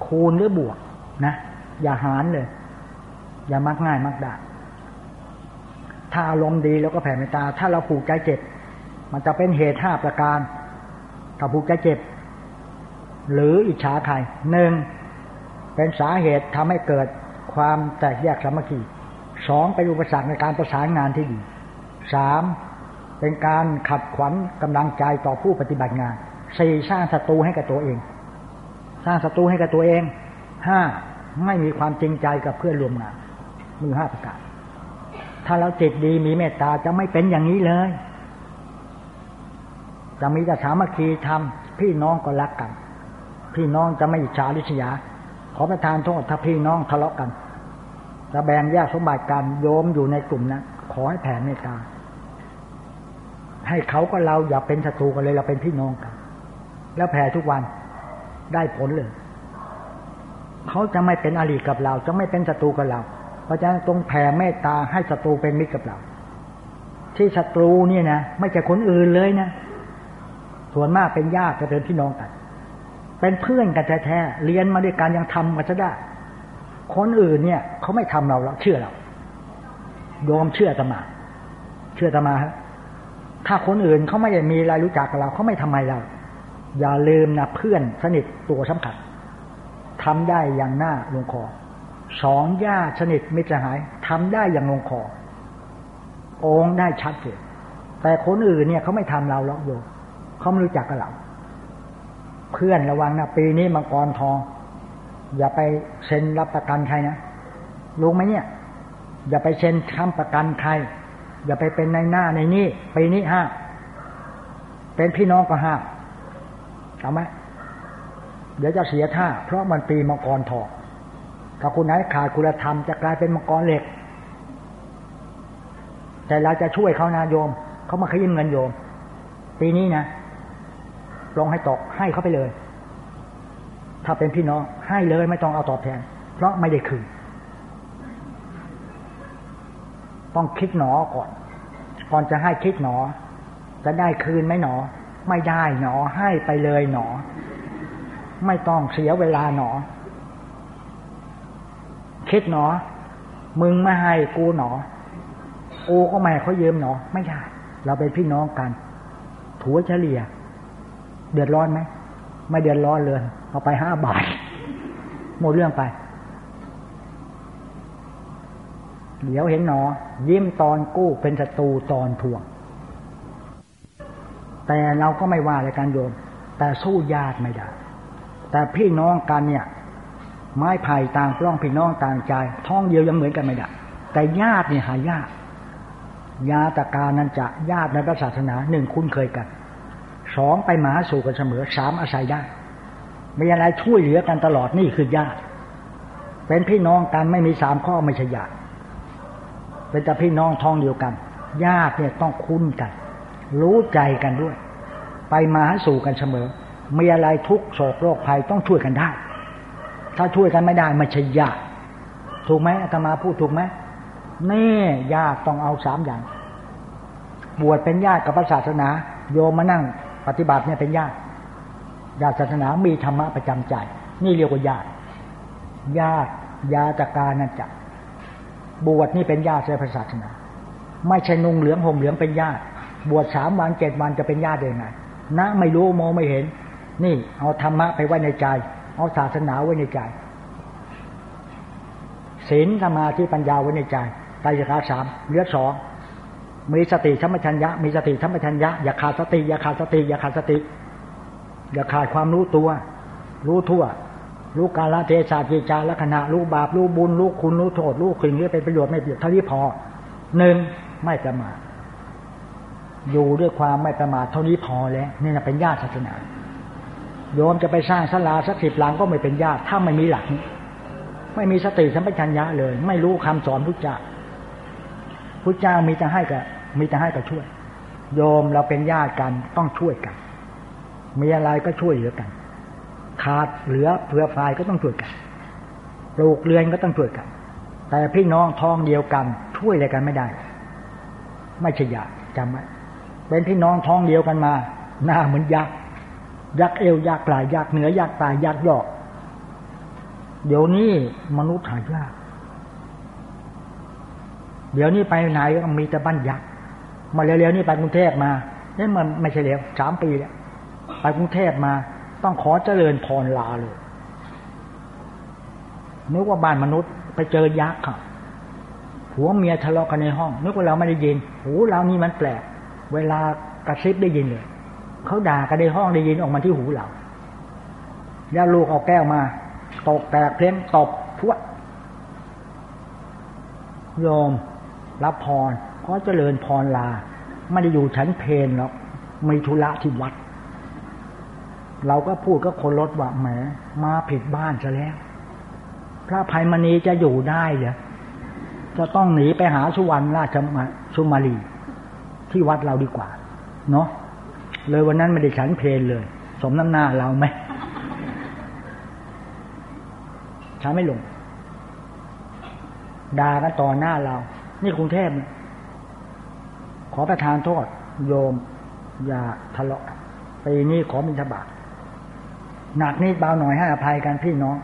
คูณหรือบวกนะ อย่าหารเลย อย่ามักง่ายมักได้ถ้าอารมณ์ดีแล้วก็แผ่เมตตา ถ้าเราผูกใจเจ็บ มันจะเป็นเหตุห้าประการ ถ้าผูกใจเจ็บ หรืออิจฉาใครหนึ่งเป็นสาเหตุทำให้เกิดความแตกแยกสามัคคีสองเป็นอุปสรรคในการประสานงานที่ดีสามเป็นการขัดขวัญกำลังใจต่อผู้ปฏิบัติงานสี่สร้างศัตรูให้กับตัวเอง สร้างศัตรูให้กับตัวเองห้าไม่มีความจริงใจกับเพื่อนร่วมงานมือห้าประการถ้าเราจิตดีมีเมตตาจะไม่เป็นอย่างนี้เลย จะมีแต่สามัคคีทำพี่น้องก็รักกัน พี่น้องจะไม่อิจฉาริษยา ขอประทานโทษถ้าพี่น้องทะเลาะกันจะแบ่งแยกสมบัติกันโยมอยู่ในกลุ่มนะขอให้แผ่เมตตา ให้เขาก็เราอย่าเป็นศัตรูกันเลยเราเป็นพี่น้องกัน แล้วแผ่ทุกวัน ได้ผลเลย เขาจะไม่เป็นอริกับเรา จะไม่เป็นศัตรูกับเรา เพราะฉะนั้นตรงแผ่เมตตาให้ศัตรูเป็นมิตรกับเรา ที่ศัตรูเนี่ยนะไม่ใช่คนอื่นเลยนะ ส่วนมากเป็นญาติจะเป็นพี่น้องกัน เป็นเพื่อนกันแท้ๆเรียนมาด้วยกันยังทำกันซะได้ คนอื่นเนี่ยเขาไม่ทำเราแล้วเชื่อเราโยมเชื่อตมา เชื่อตมาฮะถ้าคนอื่นเขาไม่ได้มีอะไรรู้จักกับเราเขาไม่ทำไมเรา อย่าลืมนะเพื่อนสนิทตัวสำคัญทำได้อย่างหน้าลงคอสองญาติสนิทมิตรหายทำได้อย่างลงคอองได้ชัดเจนแต่คนอื่นเนี่ยเขาไม่ทำเราหรอกโยเขาไม่รู้จักกับเรา เพื่อนระวังนะปีนี้มังกรทอง อย่าไปเซ็นรับประกันใครนะรู้ไหมเนี่ย อย่าไปเซ็นค้ำประกันใคร อย่าไปเป็นในหน้าในนี่ปีนี้ห้าเป็นพี่น้องก็ห้า เอาไหมเดี๋ยวจะเสียท่า เพราะมันปีมังกรทองถ้าคุณไหนขาดคุณธรรมจะกลายเป็นมังกรเหล็ก แต่เราจะช่วยเขานะโยม เขามาขยิมเงินโยม ปีนี้นะลงให้ตกให้เขาไปเลย ถ้าเป็นพี่น้องให้เลยไม่ต้องเอาตอบแทน เพราะไม่ได้คืนต้องคิดหนอก่อน ก่อนจะให้คิดหนอ จะได้คืนไหมหนอ ไม่ได้หนอให้ไปเลยหนอ ไม่ต้องเสียเวลาหนอ คิดหนอ มึงไม่ให้กูหนอกูก็ไม่เขายืมหนอ ไม่ได้ เราเป็นพี่น้องกัน ถัวเฉลี่ย เดือดร้อนไหมไม่เดือดร้อนเลยเอาไปห้าบาทหมดเรื่องไป เดี๋ยวเห็นหนอ ยิ้มตอนกู้เป็นศัตรูตอนทวง แต่เราก็ไม่ว่าเลยการโยม แต่สู้ญาติไม่ได้ แต่พี่น้องกันเนี่ย ไม้ไผ่ต่างปล้องพี่น้องต่างใจ ท้องเดียวยังเหมือนกันไม่ได้ แต่ญาติเนี่ยหายากญาตการนั้นจะญาติในพระศาสนาหนึ่งคุ้นเคยกันสองไปมาสู่กันเสมอสามอาศัยได้ไม่อะไรช่วยเหลือกันตลอดนี่คือญาติ เป็นพี่น้องกันไม่มีสามข้อไม่ใช่ญาติเป็นแต่พี่น้องท้องเดียวกัน ญาติเนี่ยต้องคุ้นกัน รู้ใจกันด้วย ไปมาสู่กันเสมอ มีอะไรทุกโศกโรคภัยต้องช่วยกันได้ ถ้าช่วยกันไม่ได้ไม่ใช่ยากถูกไหมอาตมาพูดถูกไหมแน่ยากต้องเอาสามอย่าง บวชเป็นญาติกับพระศาสนา โยมมานั่ง ปฏิบัติเนี่ยเป็นญาติญาติศาสนามีธรรมะประจำใจ นี่เรียกว่าญาติญาติญาตการนั่นจะบวชนี่เป็นญาติในพระศาสนา ไม่ใช่นุ่งเหลืองห่มเหลืองเป็นญาติ บวชสามวันเจ็ดวันจะเป็นญาติได้ไงนะไม่รู้มองไม่เห็น นี่ เอาธรรมะไปไว้ในใจ เอาศาสนาไว้ในใจศีลสมาธิปัญญาไว้ในใจไตรขาสามเลือดสองมีสติธรรมชัญญะ มีสติธรรมชัญญะ อย่าขาดสติ อย่าขาดสติ อย่าขาดสติ อย่าขาดความรู้ตัว รู้ทั่ว รู้กาลเทศะจิจาลักษณะ รู้บาป รู้บุญ รู้คุณ รู้โทษ รู้สิ่งนี้เป็นประโยชน์ไม่ประโยชน์เท่านี้พอ หนึ่งไม่ประมาท อยู่ด้วยความไม่ประมาทเท่านี้พอแล้วนี่นะเป็นญาติศาสนาโยมจะไปสร้างศาลาสักสิบหลังก็ไม่เป็นญาติถ้าไม่มีหลักนี้ไม่มีสติสัมปชัญญะเลย ไม่รู้คำสอนพุทธเจ้าพุทธเจ้ามีแต่ให้กับมีแต่ให้กับช่วย โยมเราเป็นญาติกันต้องช่วยกัน มีอะไรก็ช่วยเหลือกัน ขาดเหลือเผื่อฝ่ายก็ต้องช่วยกันปลูกเรือนก็ต้องช่วยกัน แต่พี่น้องท้องเดียวกัน ช่วยอะไรกันไม่ได้ ไม่ใช่ยาจำไว้ เป็นพี่น้องท้องเดียวกันมา หน้าเหมือนยักษ์ยักษ์เอวยักปลายยักษ์เหนือยักษ์ตายยักษ์ยอก เดี๋ยวนี้มนุษย์หายาก เดี๋ยวนี้ไปไหนก็มีแต่บ้านยักษ์มาเร็วๆนี่ไปกรุงเทพมาเนี่ยมันไม่ใช่เร็วสามปีแล้วไปกรุงเทพมา ต้องขอเจริญพรลาเลยนึกว่าบ้านมนุษย์ไปเจอยักษ์ค่ะผัวเมียทะเลาะกันในห้องนึกว่าเราไม่ได้ยินหูเรานี่มันแปลก เวลากระซิบได้ยินเลยเขาด่ากันในห้องได้ยินออกมาที่หูเราย่าลูกเอาแก้วมาตกแตกเพลงตบพวดโยม รับพรเพราะเจริญพรลา ไม่ได้อยู่ชั้นเพนหรอกมีธุระที่วัด เราก็พูดก็คนรถว่าแหม มาผิดบ้านซะแล้ว พระภัยมณีจะอยู่ได้เหรอจะต้องหนีไปหาสุวรรณราชมาสุมาลี ที่วัดเราดีกว่า เนาะเลยวันนั้นไม่ได้ฉันเพลนเลย สมน้ำหน้าเราไหมฉันไม่ลงด่ากันต่อหน้าเรา นี่กรุงเทพขอประทานโทษ โยม อย่าทะเลาะปีนี้ขอมินทบาทหนักนิดเบาหน่อยให้อภัยกันพี่น้อง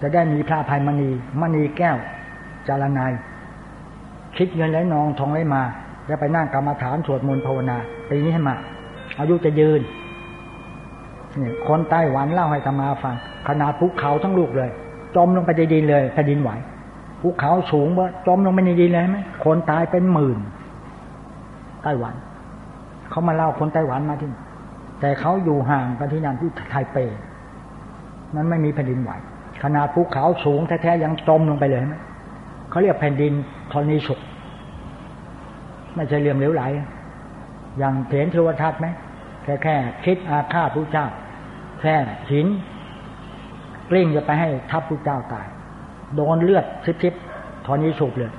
จะได้มีพระภัยมณีมณีแก้ว จารนาย คิดเงินไหลนองทองไหลมา แล้วไปนั่งกรรมฐานสวดมนต์ภาวนาปีนี้ให้มา อายุจะยืนนี่คนไต้หวันเล่าให้ธรรมาฟังขนาดภูเขาทั้งลูกเลย จมลงไปในดินเลยแผ่นดินไหวภูเขาสูงว่าจมลงไปในดินเลยไหมคนตายเป็นหมื่นไต้หวัน เขามาเล่าคนไต้หวันมาที่ แต่เขาอยู่ห่างกันที่นั่นที่ไทเป นั้นไม่มีแผ่นดินไหวขนาดภูเขาสูงแท้ๆยังจมลงไปเลยไหม เขาเรียกแผ่นดินธรณีสุกไม่ใช่เรื่องเหลวไหล อย่างเถนเทวทัตไหมแค่แค่คิดอาฆาตพระเจ้า แค่หินกลิ้งจะไปให้ทัพพระเจ้าตาย โดนเลือดซิบๆทอนี้สุกเลย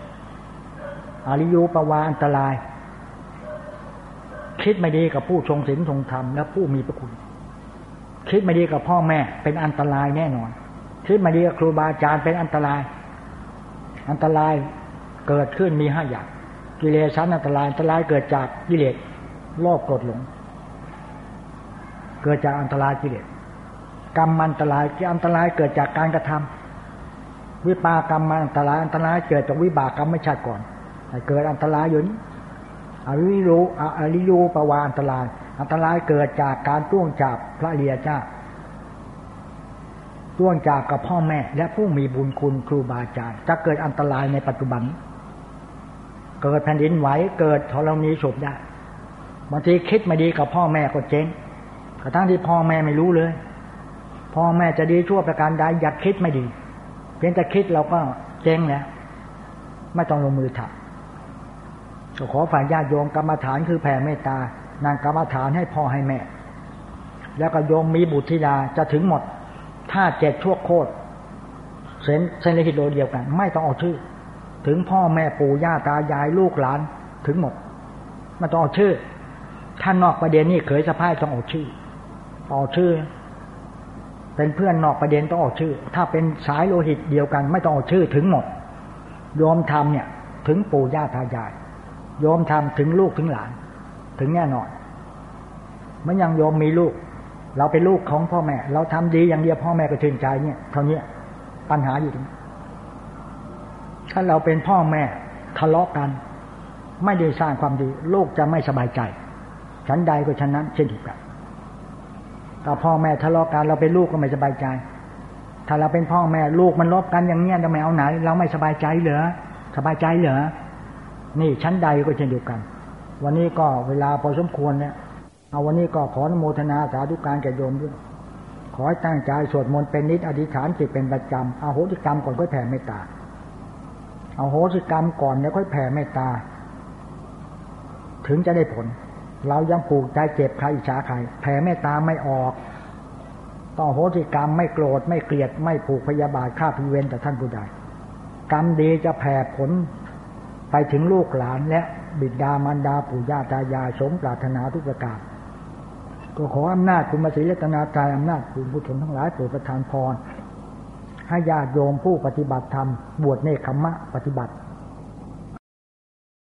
อาริยูปวาอันตราย คิดไม่ดีกับผู้ทรงศีลทรงธรรมและผู้มีพระคุณ คิดไม่ดีกับพ่อแม่เป็นอันตรายแน่นอนคิดไม่ดีกับครูบาอาจารย์เป็นอันตราย อันตรายเกิดขึ้นมีห้าอย่างกิเลสชนอันตรายอันตรายเกิดจากกิเลสโลภโกรธหลง เกิดจากอันตรายกิเลสกรรมอันตรายที่อันตรายเกิดจากการกระทำวิปากรรมอันตรายอันตรายเกิดจากวิบากกรรมไม่ชาติก่อนเกิดอันตรายอยู่นี้อริยูอริยูปวาอันตราย อันตรายเกิดจากการต้วงจับพระเรียเจ้า ต้วงจากกับพ่อแม่ และผู้มีบุญคุณครูบาอาจารย์จะเกิดอันตรายในปัจจุบัน เกิดแผ่นดินไหวเกิดธรณีศพได้บางทีคิดไม่ดีกับพ่อแม่ก็เจ๊งกระทั่งที่พ่อแม่ไม่รู้เลย พ่อแม่จะดีชั่วประการใดอยากคิดไม่ดี เพียงแต่คิดเราก็เจ๊งแล้วไม่ต้องลงมือทำก็ขอฝ่ายญาติโยมกรรมฐานคือแผ่เมตตานางกรรมฐานให้พ่อให้แม่ แล้วก็โยมมีบุตรธิดาจะถึงหมด ถ้าเจ็ดชั่วโคตรเซนเซนเลหิตโลเดียวกัน ไม่ต้องออกชื่อ ถึงพ่อแม่ปู่ย่าตายายลูกหลานถึงหมดไม่ต้องออกชื่อท่านนอกประเด็นนี่เคยสะพายต้องออกชื่อออกชื่อ เป็นเพื่อนนอกประเด็นต้องออกชื่อ ถ้าเป็นสายโลหิตเดียวกัน ไม่ต้องออกชื่อถึงหมดโยมทำเนี่ย ถึงปู่ย่าตายายโยมทำถึงลูกถึงหลาน ถึงแน่นอนมื่อยังโยมมีลูก เราเป็นลูกของพ่อแม่ เราทำดีอย่างเดียวพ่อแม่ก็ชื่นใจเนี่ยเท่านี้ปัญหาอยู่ตรงถ้าเราเป็นพ่อแม่ทะเลาะกัน ไม่ได้สร้างความดี ลูกจะไม่สบายใจ ฉันใดก็ฉันนั้นเช่นเดียวกันถ้าพ่อแม่ทะเลาะกัน เราเป็นลูกก็ไม่สบายใจ ถ้าเราเป็นพ่อแม่ลูกมันลบกันอย่างเงี้ยจะไม่เอาไหน เราไม่สบายใจเหรอสบายใจเหรอนี่ชั้นใดก็เช่นเดียวกัน วันนี้ก็เวลาพอสมควรเนี่ย เอาวันนี้ก็ขอนโมทนาสาธุการแก่โยมด้วย ขอให้ตั้งใจสวดมนต์เป็นนิดอธิษฐานจิตเป็นประจำเอาโหสิกรรมก่อนค่อยแผ่เมตตาเอาโหสิกรรมก่อนแล้วค่อยแผ่เมตตา ถึงจะได้ผล เรายังผูกใจเจ็บใครอิจฉาใครแผ่เมตตาไม่ออกต้องโหติกรรมไม่โกรธไม่เกลียดไม่ผูกพยาบาทฆ่าพิเวณแต่ท่านผู้ใดกรรมดีจะแผ่ผล ไปถึงลูกหลานและบิดามารดาปู่ย่าตายายสมปรารถนาทุกประการ ก็ขออำนาจคุณมาศรีรัตนาตายอำนาจคุณผู้ชมทั้งหลายโปรดประทานพรให้ญาติโยมผู้ปฏิบัติธรรมบวชเนคขมะปฏิบัติ